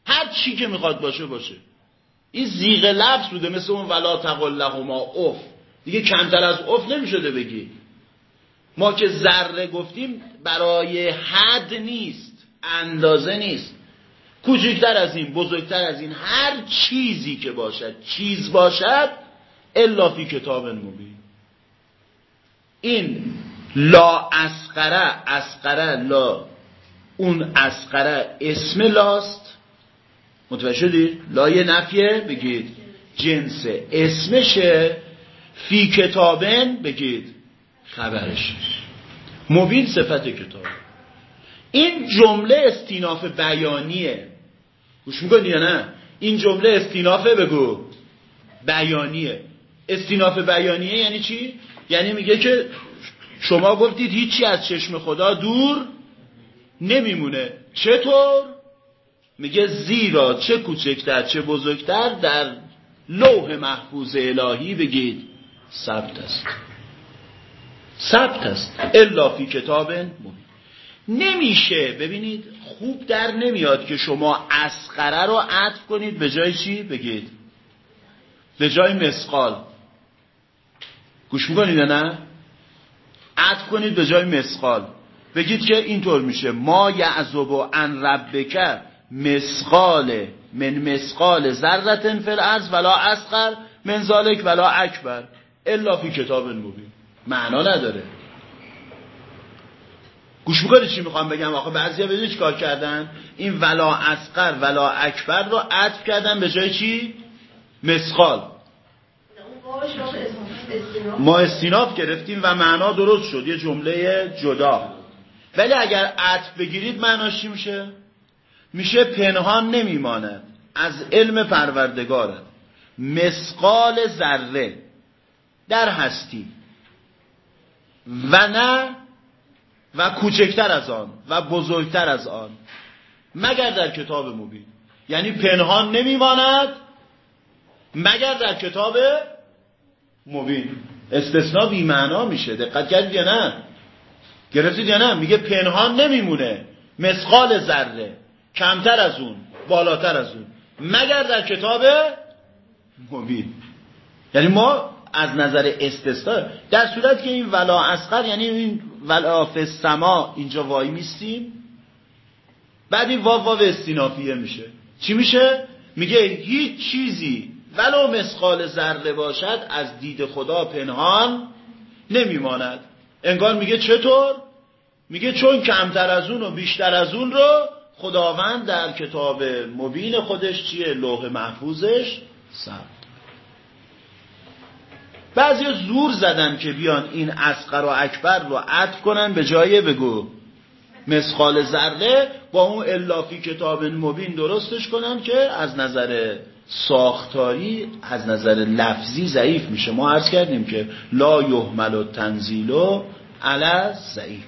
هر چی که می‌خواد باشه باشه. این زیغ لفظ بوده مثل اون ولا تقل لهما اف دیگه کمتر از اف نمی‌شده بگی. ما که ذره گفتیم برای حد نیست اندازه نیست. کوچکتر از این بزرگتر از این هر چیزی که باشد چیز باشد الا فی کتاب مبین. این لا اسقره اسقره لا اون اسقره اسم لاست. متوجه شدید لای نفیه بگید. جنس اسمشه. فی کتابن بگید. خبرش. مبین صفت کتاب. این جمله استیناف بیانیه. گوش می‌کنی یا نه؟ این جمله استینافه بگو. بیانیه. استیناف بیانیه یعنی چی؟ یعنی میگه که شما گفتید هیچی از چشم خدا دور نمیمونه. چطور؟ میگه زیرا چه کوچکتر چه بزرگتر در لوح محفوظ الهی بگید ثبت است. ثبت است. الا فی کتاب مبین. نمیشه. ببینید خوب در نمیاد که شما اسقره رو عطف کنید. به جای چی؟ بگید. به جای مسقال گوش می‌کنید نه؟ عطف کنید به جای مسقال بگید که اینطور میشه. ما یعذب ان ربک مسقال من مسقال ذرتن فی الارض ولا اصغر من ذالک ولا اکبر. الا فی کتاب مبین. معنا نداره. گوش می‌کنید چی می‌خوام بگم؟ آخه بعضیا بدونید چیکار کردن؟ این ولا اصغر ولا اکبر رو عطف کردن به جای چی؟ مسقال ما استیناف گرفتیم و معنا درست شد. یه جمله جدا. ولی اگر عطف بگیرید معناش چی میشه؟ میشه پنهان نمیماند از علم پروردگارت مسقال ذره. در هستی و نه و کوچکتر از آن و بزرگتر از آن. مگر در کتاب مبین. یعنی پنهان نمیماند مگر در کتاب مبین. استثناء بی معنا میشه. دقت کردید یا نه؟ گرفتید یا نه؟ میگه پنهان نمیمونه. مسقال ذره. کمتر از اون بالاتر از اون. مگر در کتاب مبین. یعنی ما از نظر استثناء در صورت که این ولا اسقر یعنی این ولا سما اینجا وای میستیم بعد این واو واو استینافیه میشه. چی میشه؟ میگه هیچ چیزی ولو مسقال ذره باشد از دید خدا پنهان نمیماند. انگار میگه چطور؟ میگه چون کمتر از اون و بیشتر از اون رو خداوند در کتاب مبین خودش چیه؟ لوح محفوظش ثبت بعضی زور زدن که بیان این اسقر و اکبر رو عطف کنن به جای بگو. مسخال ذره با اون الافی کتاب مبین درستش کنن که از نظر ساختاری از نظر لفظی ضعیف میشه. ما عرض کردیم که لا یحمل و تنزیل و علا ضعیف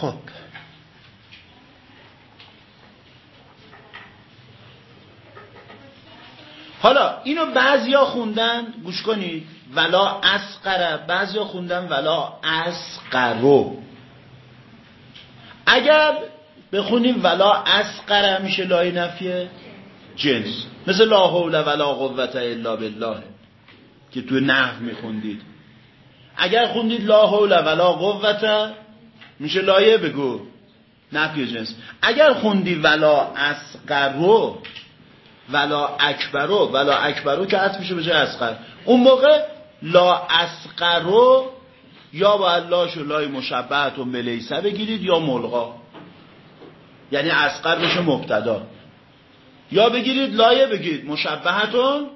خب حالا اینو بعضیا خوندن گوش کنید ولا اسقره بعضیا خوندن ولا اسقرو اگر بخونیم ولا اسقره میشه لای نفیه؟ جنس. مثل لا حول ولا قوت الا بالله که تو نحو میخوندید. اگر خوندید لا حول ولا قوت میشه لایه بگو. نفی جنس. اگر خوندی ولا اسقرو ولا اکبرو ولا اکبرو که عطف میشه به جای اسقر اون موقع لا اسقرو یا با الله شو لای مشبهتون به لیسه بگیرید یا ملغا. یعنی اسقر بشه مبتدا. یا بگیرید لایه بگیرید مشبهتون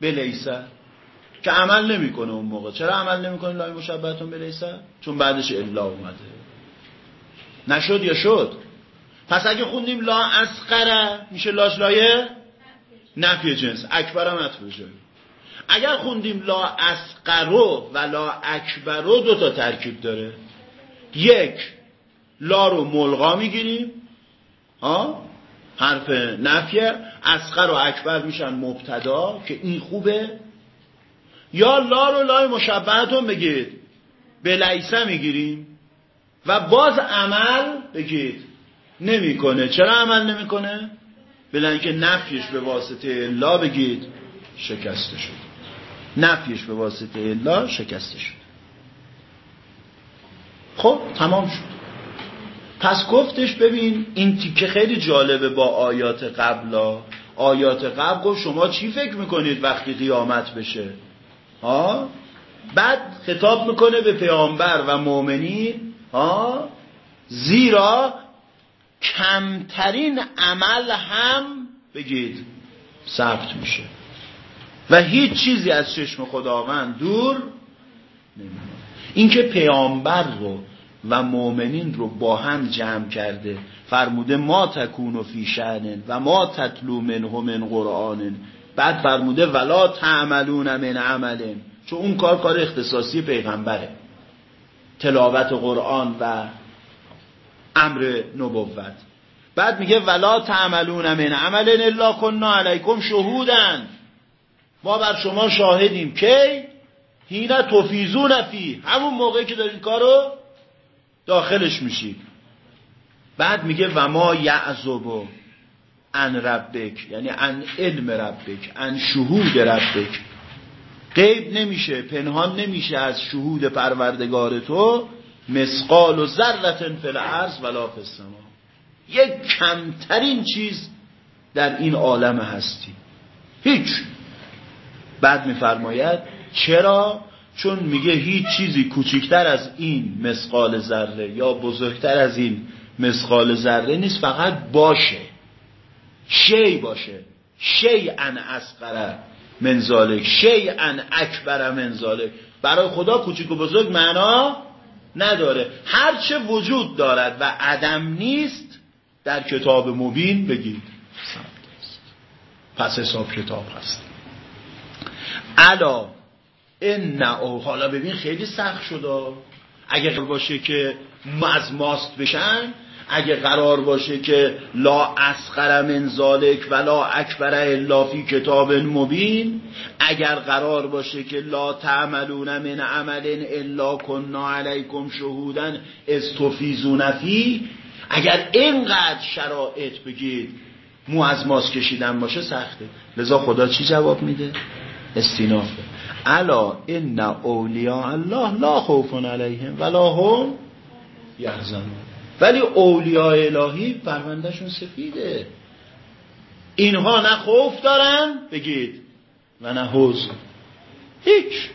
به لیسه که عمل نمی‌کنه اون موقع. چرا عمل نمی‌کنه لای مشبهتون به لیسه چون بعدش الا اومده. نشد یا شد؟ پس اگه خوندیم لا اسقره میشه لاش لایه؟ نفی جنس. اکبر هم اگر خوندیم لا اسقرو و لا اکبرو دو تا ترکیب داره. یک لا رو ملغا می‌گیریم. ها؟ حرف نفیه. اسقر و اکبر میشن مبتدا که این خوبه. یا لا رو لای مشبهتون بگید. به لیسه می‌گیریم. و باز عمل بگید. نمی‌کنه. چرا عمل نمی‌کنه؟ بلن که نفیش به واسطه لا بگید شکسته شد. نفیش به واسطه لا شکسته شد. خب تمام شد. پس گفتش ببین این تیکه خیلی جالبه با آیات قبلا آیات قبل گفت شما چی فکر می‌کنید وقتی قیامت بشه؟ ها؟ بعد خطاب می‌کنه به پیامبر و مؤمنین. ها؟ زیرا کمترین عمل هم بگید ثبت میشه. و هیچ چیزی از چشم خداوند دور نمیمونه. اینکه پیامبر رو و مؤمنین رو با هم جمع کرده فرموده ما تکون و فی و ما تتلو منه من قرآن بعد فرموده ولا تعملون من عمل چون اون کار کار اختصاصی پیغمبره. تلاوت قرآن و امر نبوت. بعد میگه ولا تعملون من عمل الا کنا علیکم شهودن. ما بر شما شاهدیم. کی؟ هینا توفیزون فی. همون موقعی که دارید کارو داخلش میشید. بعد میگه و ما یعذب ان ربک. یعنی ان علم ربک ان شهود ربک. غیب نمیشه پنهان نمیشه از شهود پروردگار تو. مسقال و ذرت فل عرض ولا فی یک کمترین چیز در این عالم هستی. هیچ. بعد میفرماید چرا؟ چون میگه هیچ چیزی کوچکتر از این مسقال ذره یا بزرگتر از این مسقال ذره نیست فقط باشه. شی باشه. شی ان اسقره منزالک شی ان اکبر منزالک برای خدا کوچیک و بزرگ معنا نداره. هرچه وجود دارد و عدم نیست در کتاب مبین بگید. پس حساب کتاب هست. الا ان او حالا ببین خیلی سخت شده. اگر باشه که از ماست بشن اگه قرار باشه که لا اسخر من ذالک ولا اکبر الا فی کتاب مبین اگر قرار باشه که لا تعملون من عمل الا کنا علیکم شهودن استفیزون فی اگر اینقدر شرایط بگید مو از ماس کشیدن باشه سخته. لذا خدا چی جواب میده؟ استینافه. الا ان اولیاء الله لا خوف علیهم ولا هم یحزنون. ولی اولیاء الهی پروندهشون سفیده. اینها نه خوف دارن بگید و نه حزن. هیچ.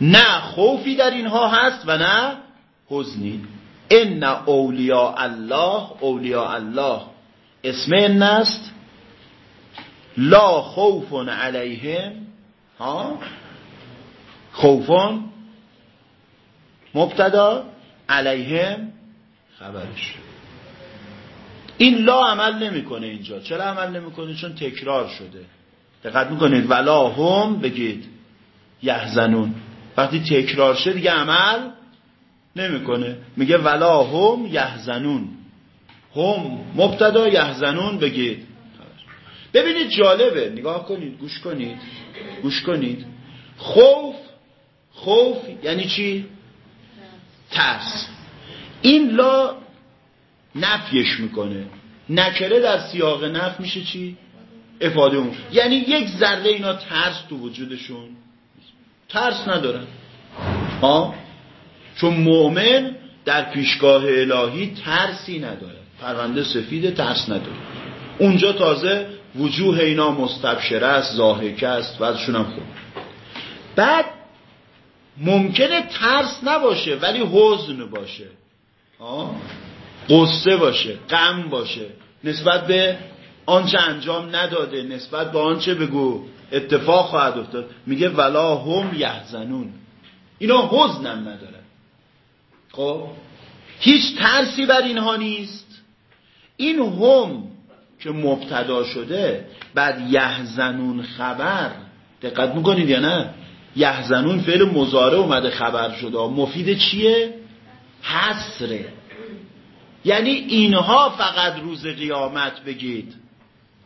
نه خوفی در اینها هست و نه حزنی. ان اولیاء الله اولیاء الله. اسم این است. لا خوف علیهم. ها؟ خوفان مبتدا. علیهم خبرش این لا عمل نمی‌کنه اینجا. چرا عمل نمی‌کنه؟ چون تکرار شده. دقت می‌کنید. ولا هم بگید. یحزنون. وقتی تکرار شد دیگه عمل نمی‌کنه. میگه ولا هم یحزنون. هم مبتدا یحزنون بگید. ببینید جالبه. نگاه کنید. گوش کنید. گوش کنید. خوف خوف یعنی چی؟ ترس. این لا نفیش می‌کنه. نکره در سیاق نف میشه چی؟ افاده اون. یعنی یک ذره اینا ترس تو وجودشون. ترس ندارن. ها چون مؤمن در پیشگاه الهی ترسی نداره. پرونده سفید ترس نداره. اونجا تازه وجوه اینا مستبشره است زاهکه است بعدشون هم خوب. بعد ممکنه ترس نباشه ولی حزن باشه. قصه باشه غم باشه. نسبت به آنچه انجام نداده نسبت به آنچه بگو اتفاق خواهد افتاد. میگه ولا هم یحزنون. اینا حزنم ندارن خب؟ هیچ ترسی بر اینها نیست. این هم که مبتدا شده بعد یحزنون خبر دقت می‌کنید یا نه؟ یحزنون فعل مزاره اومده خبر شده. مفید چیه؟ حسره یعنی اینها فقط روز قیامت بگید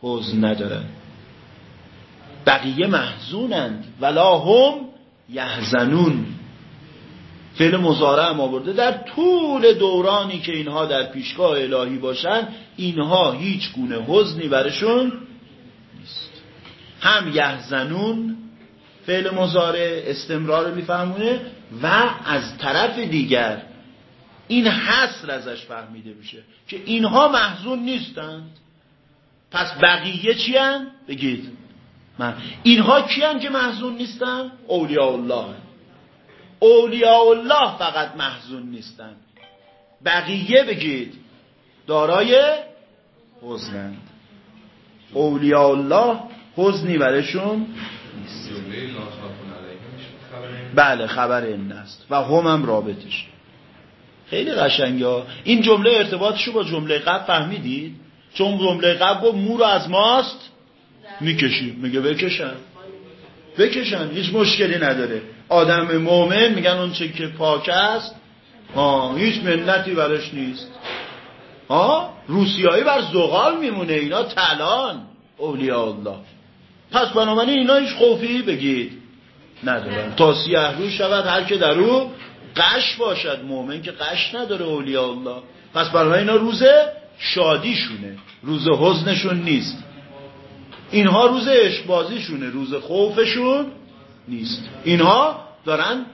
حزن ندارن. بقیه محزونند ولا هم یحزنون. فعل مزاره هم آورده. در طول دورانی که اینها در پیشگاه الهی باشن اینها هیچ گونه حزنی برشون نیست. هم یحزنون فعل مزاره استمرار میفهمونه و از طرف دیگر این حسر ازش فهمیده میشه که اینها محزون نیستند پس بقیه چی هن؟ بگید. من. اینها کی هن که محزون نیستن؟ اولیاء الله اولیاء الله فقط محزون نیستن. بقیه بگید. دارای حزنند. اولیاء الله حزنی برشون نیست. بله خبر این است. و هم هم رابطش. خیلی قشنگه این جمله ارتباطشو با جمله قبل فهمیدید؟ چون جمله قبل گفت مو رو از ماست می‌کشیم میگه بکشن. بکشن. هیچ مشکلی نداره. آدم مؤمن میگن اون چه که پاک است ها هیچ منتی برش نیست. ها روسیایی بر زغال میمونه. اینا تلان. اولیاء الله. پس بنابراین اینا هیچ خوفی بگید ندارن. تا سیه رو شود هر که در او قش باشد. مؤمن که قش نداره اولیاء الله. پس برای اینا روز شادیشونه. روز حزنشون نیست. اینها روز اشبازیشونه روز خوفشون نیست. اینها دارن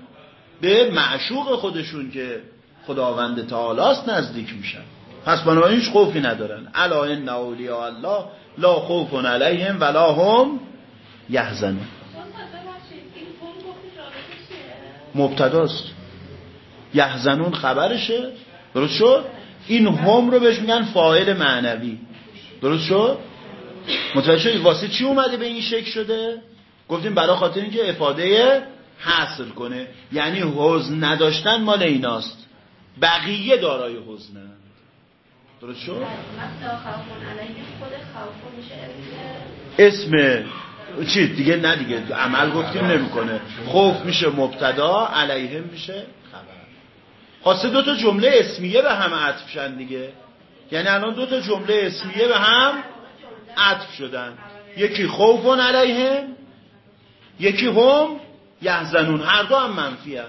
به معشوق خودشون که خداوند تعالی نزدیک میشن. پس بنابراین هیچ خوفی ندارن. الا ان اولیاء الله لا خوف علیهم ولا هم یحزنون. مبتداست. یحزنون خبرشه. درست شد؟ این هم رو بهش میگن فاعل معنوی. درست شد؟ متوجه واسه چی اومده به این شکل شده؟ گفتیم برای خاطر اینکه افاده حاصل کنه. یعنی حزن نداشتن مال ایناست. بقیه دارای حزنند درست شد؟ اسم چی؟ دیگه نه دیگه عمل گفتیم نمی‌کنه. خوف میشه مبتدا علیهم میشه خواسته دو تا جمله اسمیه به هم عطف شدن دیگه. یعنی الان دو تا جمله اسمیه به هم عطف شدن. یکی خوف علیهم یکی هم یحزنون. هر دو هم منفی هم.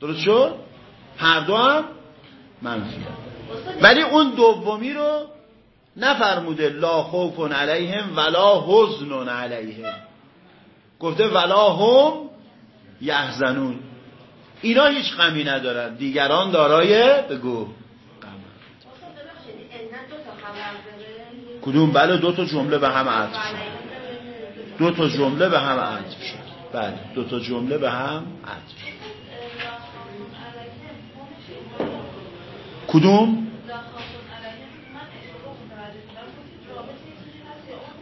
درست شد؟ هر دو هم منفی هم. ولی اون دومی رو نفرموده لا خوف علیهم ولا حزن علیهم. گفته ولا هم یحزنون. اینا هیچ غمی ندارن. دیگران دارای بگو. کدوم؟ بله دو تا جمله به هم عطف شد. دو تا جمله به هم عطف شد. بله دو تا جمله به هم عطف شد. کدوم؟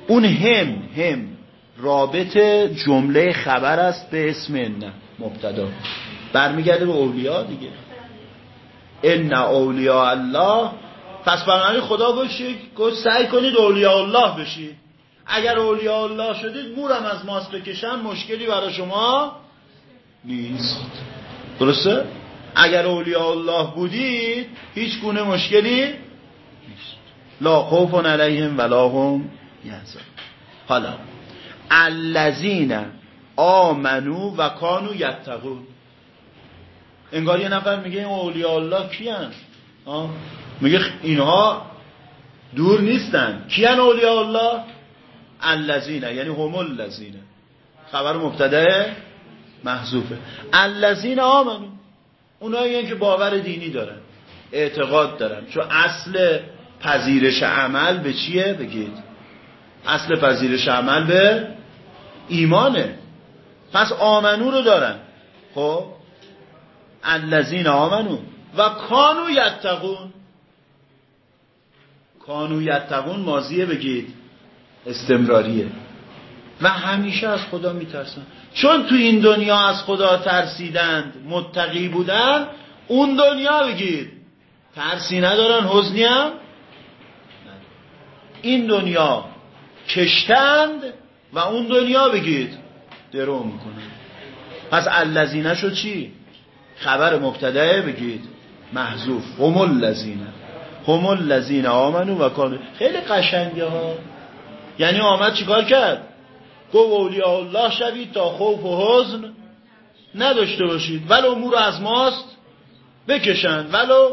اون هم هم. رابط جمله خبر است به اسم نه مبتدا. برمیگرده به اولیا دیگه. ان اولیاء الله. پس بنابراین خدا گفت سعی کنید اولیاء الله بشید اگر اولیاء الله شدید مورم از ماست بکشن مشکلی برای شما نیست. درسته؟ اگر اولیاء الله بودید هیچ گونه مشکلی نیست. لا خوف علیهم ولا هم یحزنون. حالا الذین آمنو و کانو یتقون. انگار یه نفر میگه این اولیاء الله کیان؟ میگه اینها دور نیستن. کیان اولیاء الله؟ الذین یعنی هم الذین. خبر مبتدا محذوفه. الذین آمنو. اونایی که باور دینی دارن اعتقاد دارن. چون اصل پذیرش عمل به چیه؟ بگید. اصل پذیرش عمل به ایمانه. پس آمنو رو دارن. خب؟ الذین آمنو. و کانو یتقون. کانو یتقون ماضیه بگید. استمراریه. و همیشه از خدا میترسن. چون تو این دنیا از خدا ترسیدند متقی بودن اون دنیا بگید ترسی ندارن حزنی هم این دنیا کشتند و اون دنیا بگید درو می‌کنن. پس الذین شد چی؟ خبر مبتدعه بگید محذوف. هم الذین. هم الذین آمنو و کانو خیلی قشنگه ها. یعنی آمد چیکار کرد؟ گو اولیاء الله شوید تا خوف و حزن نداشته باشید. ولو امور از ماست بکشند. ولو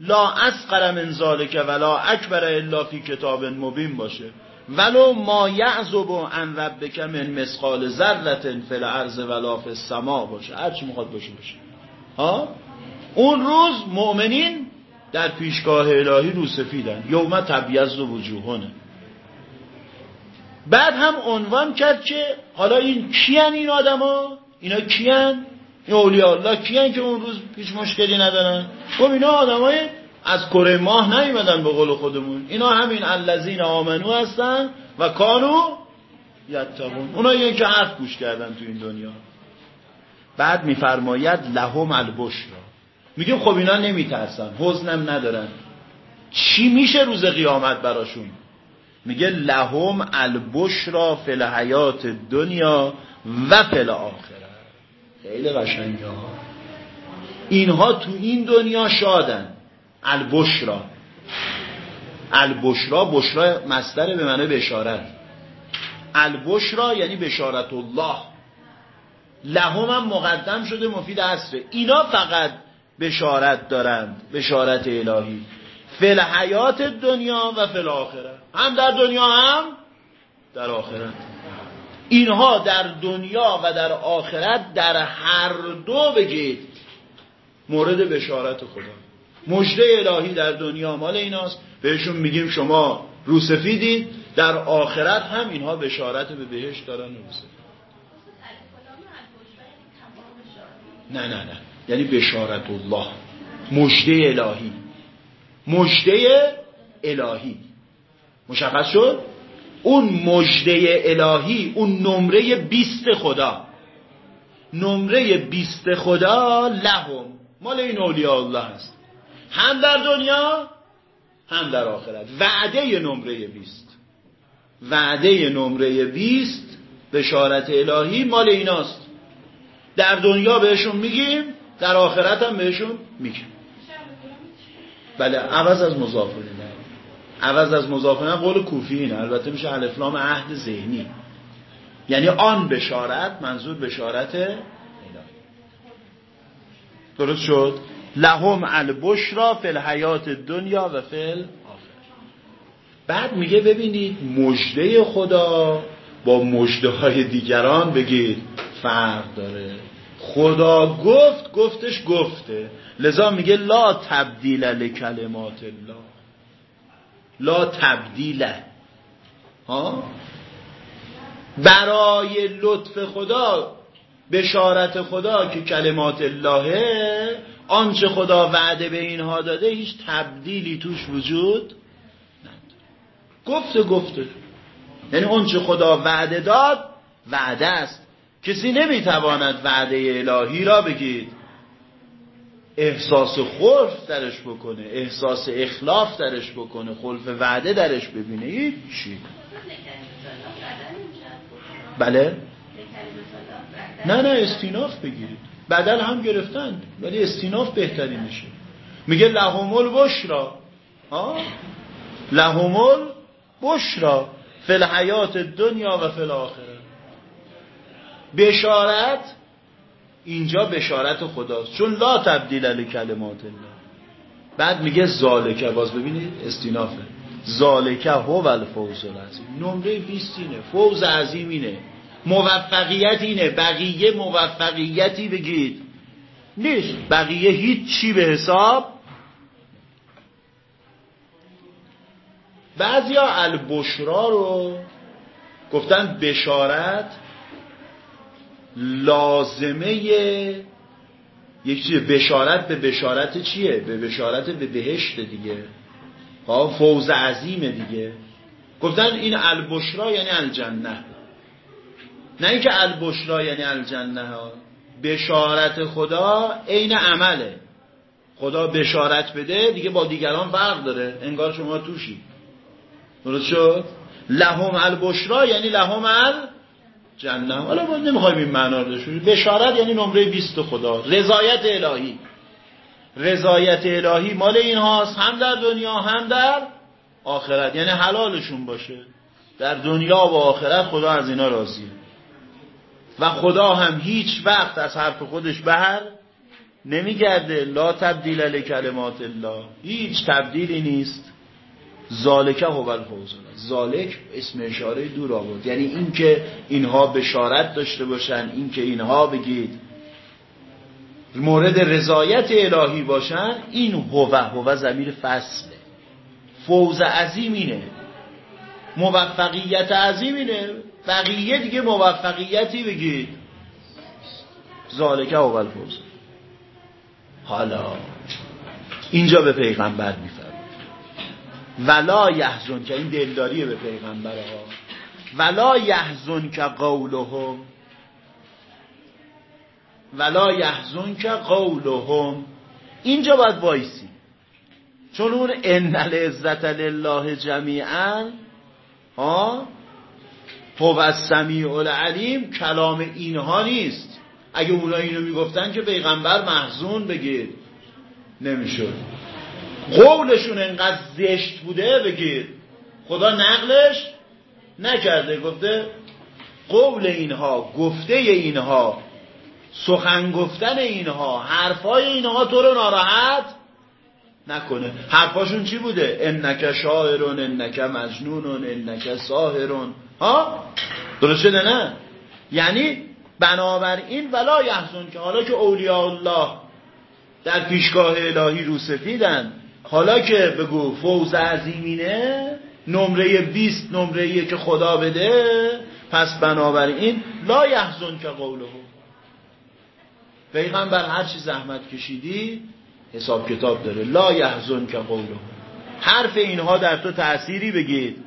لا اسقر من ذالک ولا اکبر الا فی کتاب مبین باشه. ولو ما یعذب عن ربک من مسقال ذره فی الارض ولا فی السما باشه. هر چی می‌خواد باشه باشه. ها؟ اون روز مؤمنین در پیشگاه الهی رو سفیدن یوم تبیض وجوهونه. بعد هم عنوان کرد که حالا این کیان این آدما؟ اینا کیان؟ این اولیاء الله کیان که اون روز هیچ مشکلی ندارن؟ خب اینا آدمای از کره ماه نیومدن به قول خودمون. اینا همین الذین آمنو هستن و کانو یتقون. اونا که حرف گوش کردن تو این دنیا. بعد میفرماید لهم البشرا. میگیم خب اینا نمیترسن. حزنم ندارن. چی میشه روز قیامت براشون؟ میگه لهم البشرا فی الحیات دنیا و فی الاخره خیلی قشنگه ها. اینها تو این دنیا شادن. البشرا. البشرا بشرا مصدر به معنی بشارت. البشرا یعنی بشارت الله. لهم هم مقدم شده مفید عصره اینا فقط بشارت دارند بشارت الهی. فل حیات دنیا و فل آخره هم در دنیا هم در آخرت. اینها در دنیا و در آخرت در هر دو بگید. مورد بشارت خدا. مجده الهی در دنیا مال ایناست. بهشون میگیم شما روسفیدید در آخرت هم اینها بشارت به بهش دارن روسفید نه نه نه. یعنی بشارت الله. مجده الهی. مجده الهی. مشخص شد؟ اون مجده الهی اون نمره بیست خدا. نمره بیست خدا لهم. مال این اولیاء الله هست. هم در دنیا هم در آخرت. وعده نمره بیست. وعده نمره بیست بشارت الهی مال ایناست. در دنیا بهشون میگیم در آخرت هم بهشون میگیم. بله عوض از مضاف عوض از مضاف قول کوفی اینه. البته میشه الفلام عهد ذهنی. یعنی آن بشارت منظور بشارت درست شد؟ لهم البشرا فی الحیات دنیا و فی بعد میگه ببینید مجده خدا با مجده های دیگران بگید فرق داره. خدا گفت گفتش گفته. لذا میگه لا تبدیل لکلمات الله. لا تبدیل. ها؟ برای لطف خدا بشارت خدا که کلمات اللهه آنچه خدا وعده به اینها داده هیچ تبدیلی توش وجود نداره. گفته گفته یعنی آنچه خدا وعده داد وعده است. کسی نمی‌تواند وعده الهی را بگید. احساس خلف درش بکنه احساس اخلاف درش بکنه خلف وعده درش ببینه هیچی. بله؟ نه نه استیناف بگیرید. بدل هم گرفتن ولی استیناف بهتری میشه. میگه لهمل بشرا لهمل بشرا فل حیات دنیا و فل آخره بشارت اینجا بشارت خداست. چون لا تبدیل علی کلمات الله. بعد میگه زالکه باز ببینید استینافه. زالکه هو الفوز العظیم. نمره 20 اینه. فوز عظیم اینه. موفقیت اینه. بقیه موفقیتی بگید. نیست. بقیه هیچ چی به حساب. بعضیا البشرا رو گفتن بشارت. لازمه یک چیه بشارت به بشارت چیه؟ به بشارت به بهشت دیگه. ها فوز عظیمه دیگه. گفتن این البشرا یعنی الجنه. نه اینکه البشرا یعنی الجنه ها. بشارت خدا عین عمله. خدا بشارت بده دیگه با دیگران فرق داره. انگار شما توشی درست شد؟ لهم البشرا یعنی لهم الجنه حالا ما نمی‌خوایم این معنا رو بشارت یعنی نمره 20 خدا. رضایت الهی. رضایت الهی مال این هاست. هم در دنیا هم در آخرت. یعنی حلالشون باشه. در دنیا و آخرت خدا از اینا راضیه. و خدا هم هیچ وقت از حرف خودش بهر نمیگرده. لا تبدیل لکلمات الله. هیچ تبدیلی نیست. زالکه هو الفوز زالک اسم اشاره دور آورد. یعنی اینکه اینها بشارت داشته باشن اینکه اینها بگید مورد رضایت الهی باشن این هو هو زمیر فصله. فوز عظیم اینه. موفقیت عظیم اینه. بقیه دیگه موفقیتی بگید. زالکه هو الفوز حالا اینجا به پیغمبر میفرد ولا یحزن که این دلداریه به پیغمبر ها ولا یحزن که قولهم. ولا یحزن که قولهم. اینجا باید وایسی. چون اون ان العزت لله جمیعا ها؟ هو السمیع العلیم کلام اینها نیست. اگه اونا اینو می‌گفتن که پیغمبر محزون بگید. نمی‌شد. قولشون انقدر زشت بوده بگید خدا نقلش نکرده گفته قول اینها گفته اینها سخن گفتن اینها حرفای اینها تو رو ناراحت نکنه. حرفاشون چی بوده؟ انک شاعرون انک مجنونون انک ساهرون ها؟ درست شده نه؟ یعنی بنابراین ولا یحزن که حالا که اولیاء الله در پیشگاه الهی رو سفیدن حالا که بگو فوز عظیمینه نمره 20 نمره که خدا بده پس بنابراین لا یحزن که قوله. پیغمبر هر چی زحمت کشیدی حساب کتاب داره. لا یحزن که قوله. حرف اینها در تو تأثیری بگید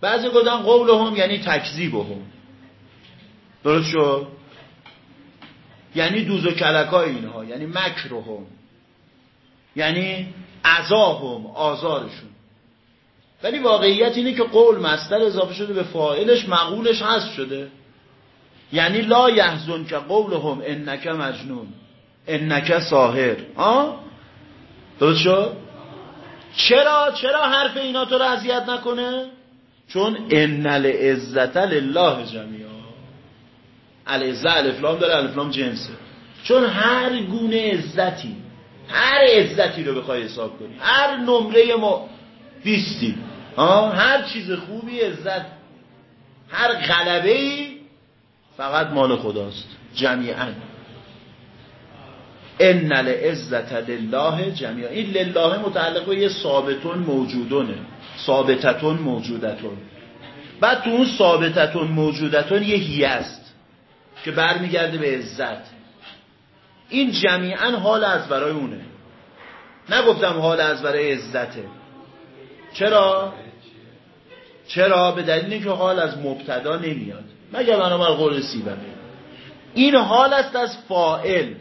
بعضی گفتن قولهم یعنی تکذیبهم. درست شد؟ یعنی دوز و کلکای اینها یعنی مکرهم. یعنی عذاهم آزارشون. ولی واقعیت اینه که قول مستر اضافه شده به فاعلش مقولش هست شده. یعنی لا یحزن که قولهم انک مجنون انک ساهر آه؟ درست شد؟ چرا؟ چرا حرف اینا تو رو اذیت نکنه؟ چون ان العزت لله جمیعا. العزت الفلام داره الفلام جنسه. چون هر گونه عزتی هر عزتی رو بخوای حساب کنی هر نمره ما بیستی هر چیز خوبی عزت. هر غلبه ای فقط مال خداست جمیعا. ان العزت لله جمیعا. این لله متعلق به یه ثابتون موجودونه. ثابتتون موجودتون. بعد تو اون ثابتتون موجودتون یه هی است که برمیگرده به عزت. این جمیعا حال از برای اونه. نگفتم حال از برای عزته. چرا؟ چرا؟ به دلیل که حال از مبتدا نمیاد. مگر بنابر قول سیبه این حال است از فائل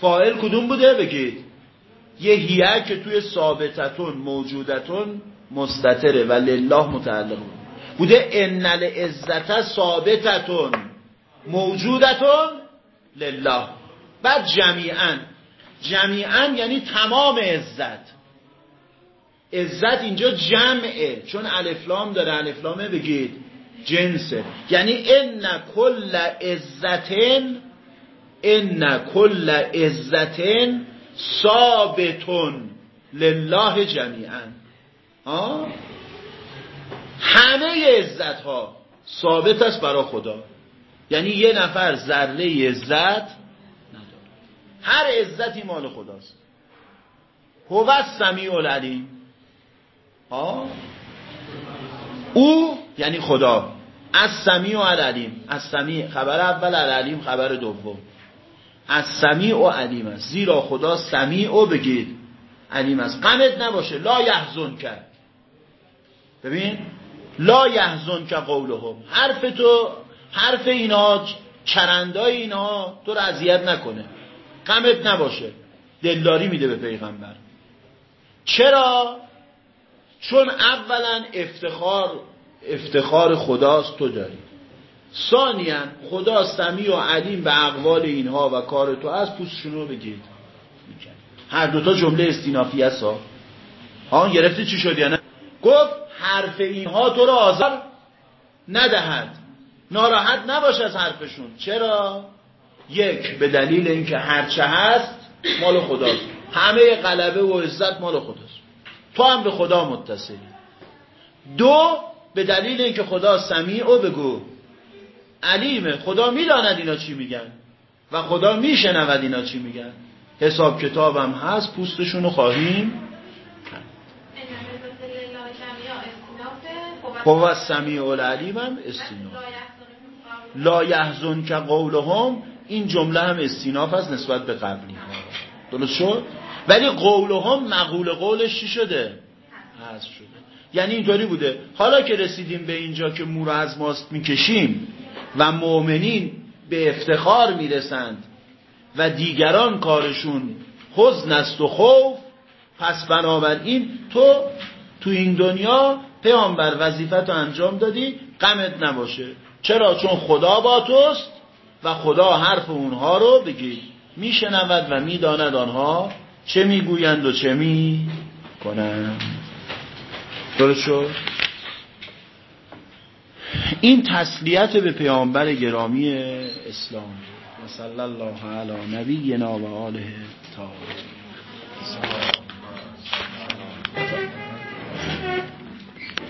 فاعل کدوم بوده؟ بگید. یه هیه که توی ثابتتون موجودتون مستتره و لله متعلق بوده ان العزت ثابتتون. موجودتون لله. بعد جمیعا. جمیعا یعنی تمام عزت. عزت اینجا جمعه. چون الفلام داره الفلامه بگید جنسه یعنی ان کل عزتن ان کل عزتن ثابتون لله جمیعا. همه عزت ها ثابت است برای خدا. یعنی یه نفر ذره عزت هر عزتی مال خداست. هو سمیع العلیم. او یعنی خدا. از سمیع و علیم از سمیع خبر اول علیم خبر دوم. از سمیع و علیم است. زیرا خدا سمیع و بگید علیم است. غمت نباشه. لا یحزن کرد. ببین؟ لا یحزن که قولهم. حرف تو حرف اینا چرندای اینا تو رو اذیت نکنه. غمت نباشه. دلداری میده به پیغمبر. چرا؟ چون اولا افتخار افتخار خداست تو داری. ثانیا خدا سمیع و علیم به اقوال اینها و کار تو از پوستشون رو بگید هر دوتا جمله استینافی هست. ها ها گرفتی چی شد یا نه؟ گفت حرف اینها تو رو آزار ندهد. ناراحت نباش از حرفشون. چرا؟ یک به دلیل اینکه هرچه هست مال خداست. همه غلبه و عزت مال خداست. تو هم به خدا متصلی. دو به دلیل اینکه خدا سمیع و بگو. علیمه خدا می‌داند اینا چی میگن. و خدا میشنود اینا چی میگن. حساب کتابم هست پوستشونو خواهیم هو سمیع العلیم هم استیناف لا یحزن که قولهم این جمله هم استیناف است نسبت به قبلی. درست شد؟ ولی قولهم مقول قولش چی شده؟ هست شده. یعنی اینطوری بوده. حالا که رسیدیم به اینجا که مور از ماست می‌کشیم و مؤمنین به افتخار می‌رسند و دیگران کارشون حزن است و خوف پس بنابراین تو تو این دنیا پیامبر وظیفت رو انجام دادی غمت نباشه. چرا؟ چون خدا با توست و خدا حرف اونها رو بگید میشنود و می‌داند آنها چه می‌گویند و چه می کنند درست شد؟ این تسلیت به پیامبر گرامی اسلام. و صلی الله علیه نبینا و آله تا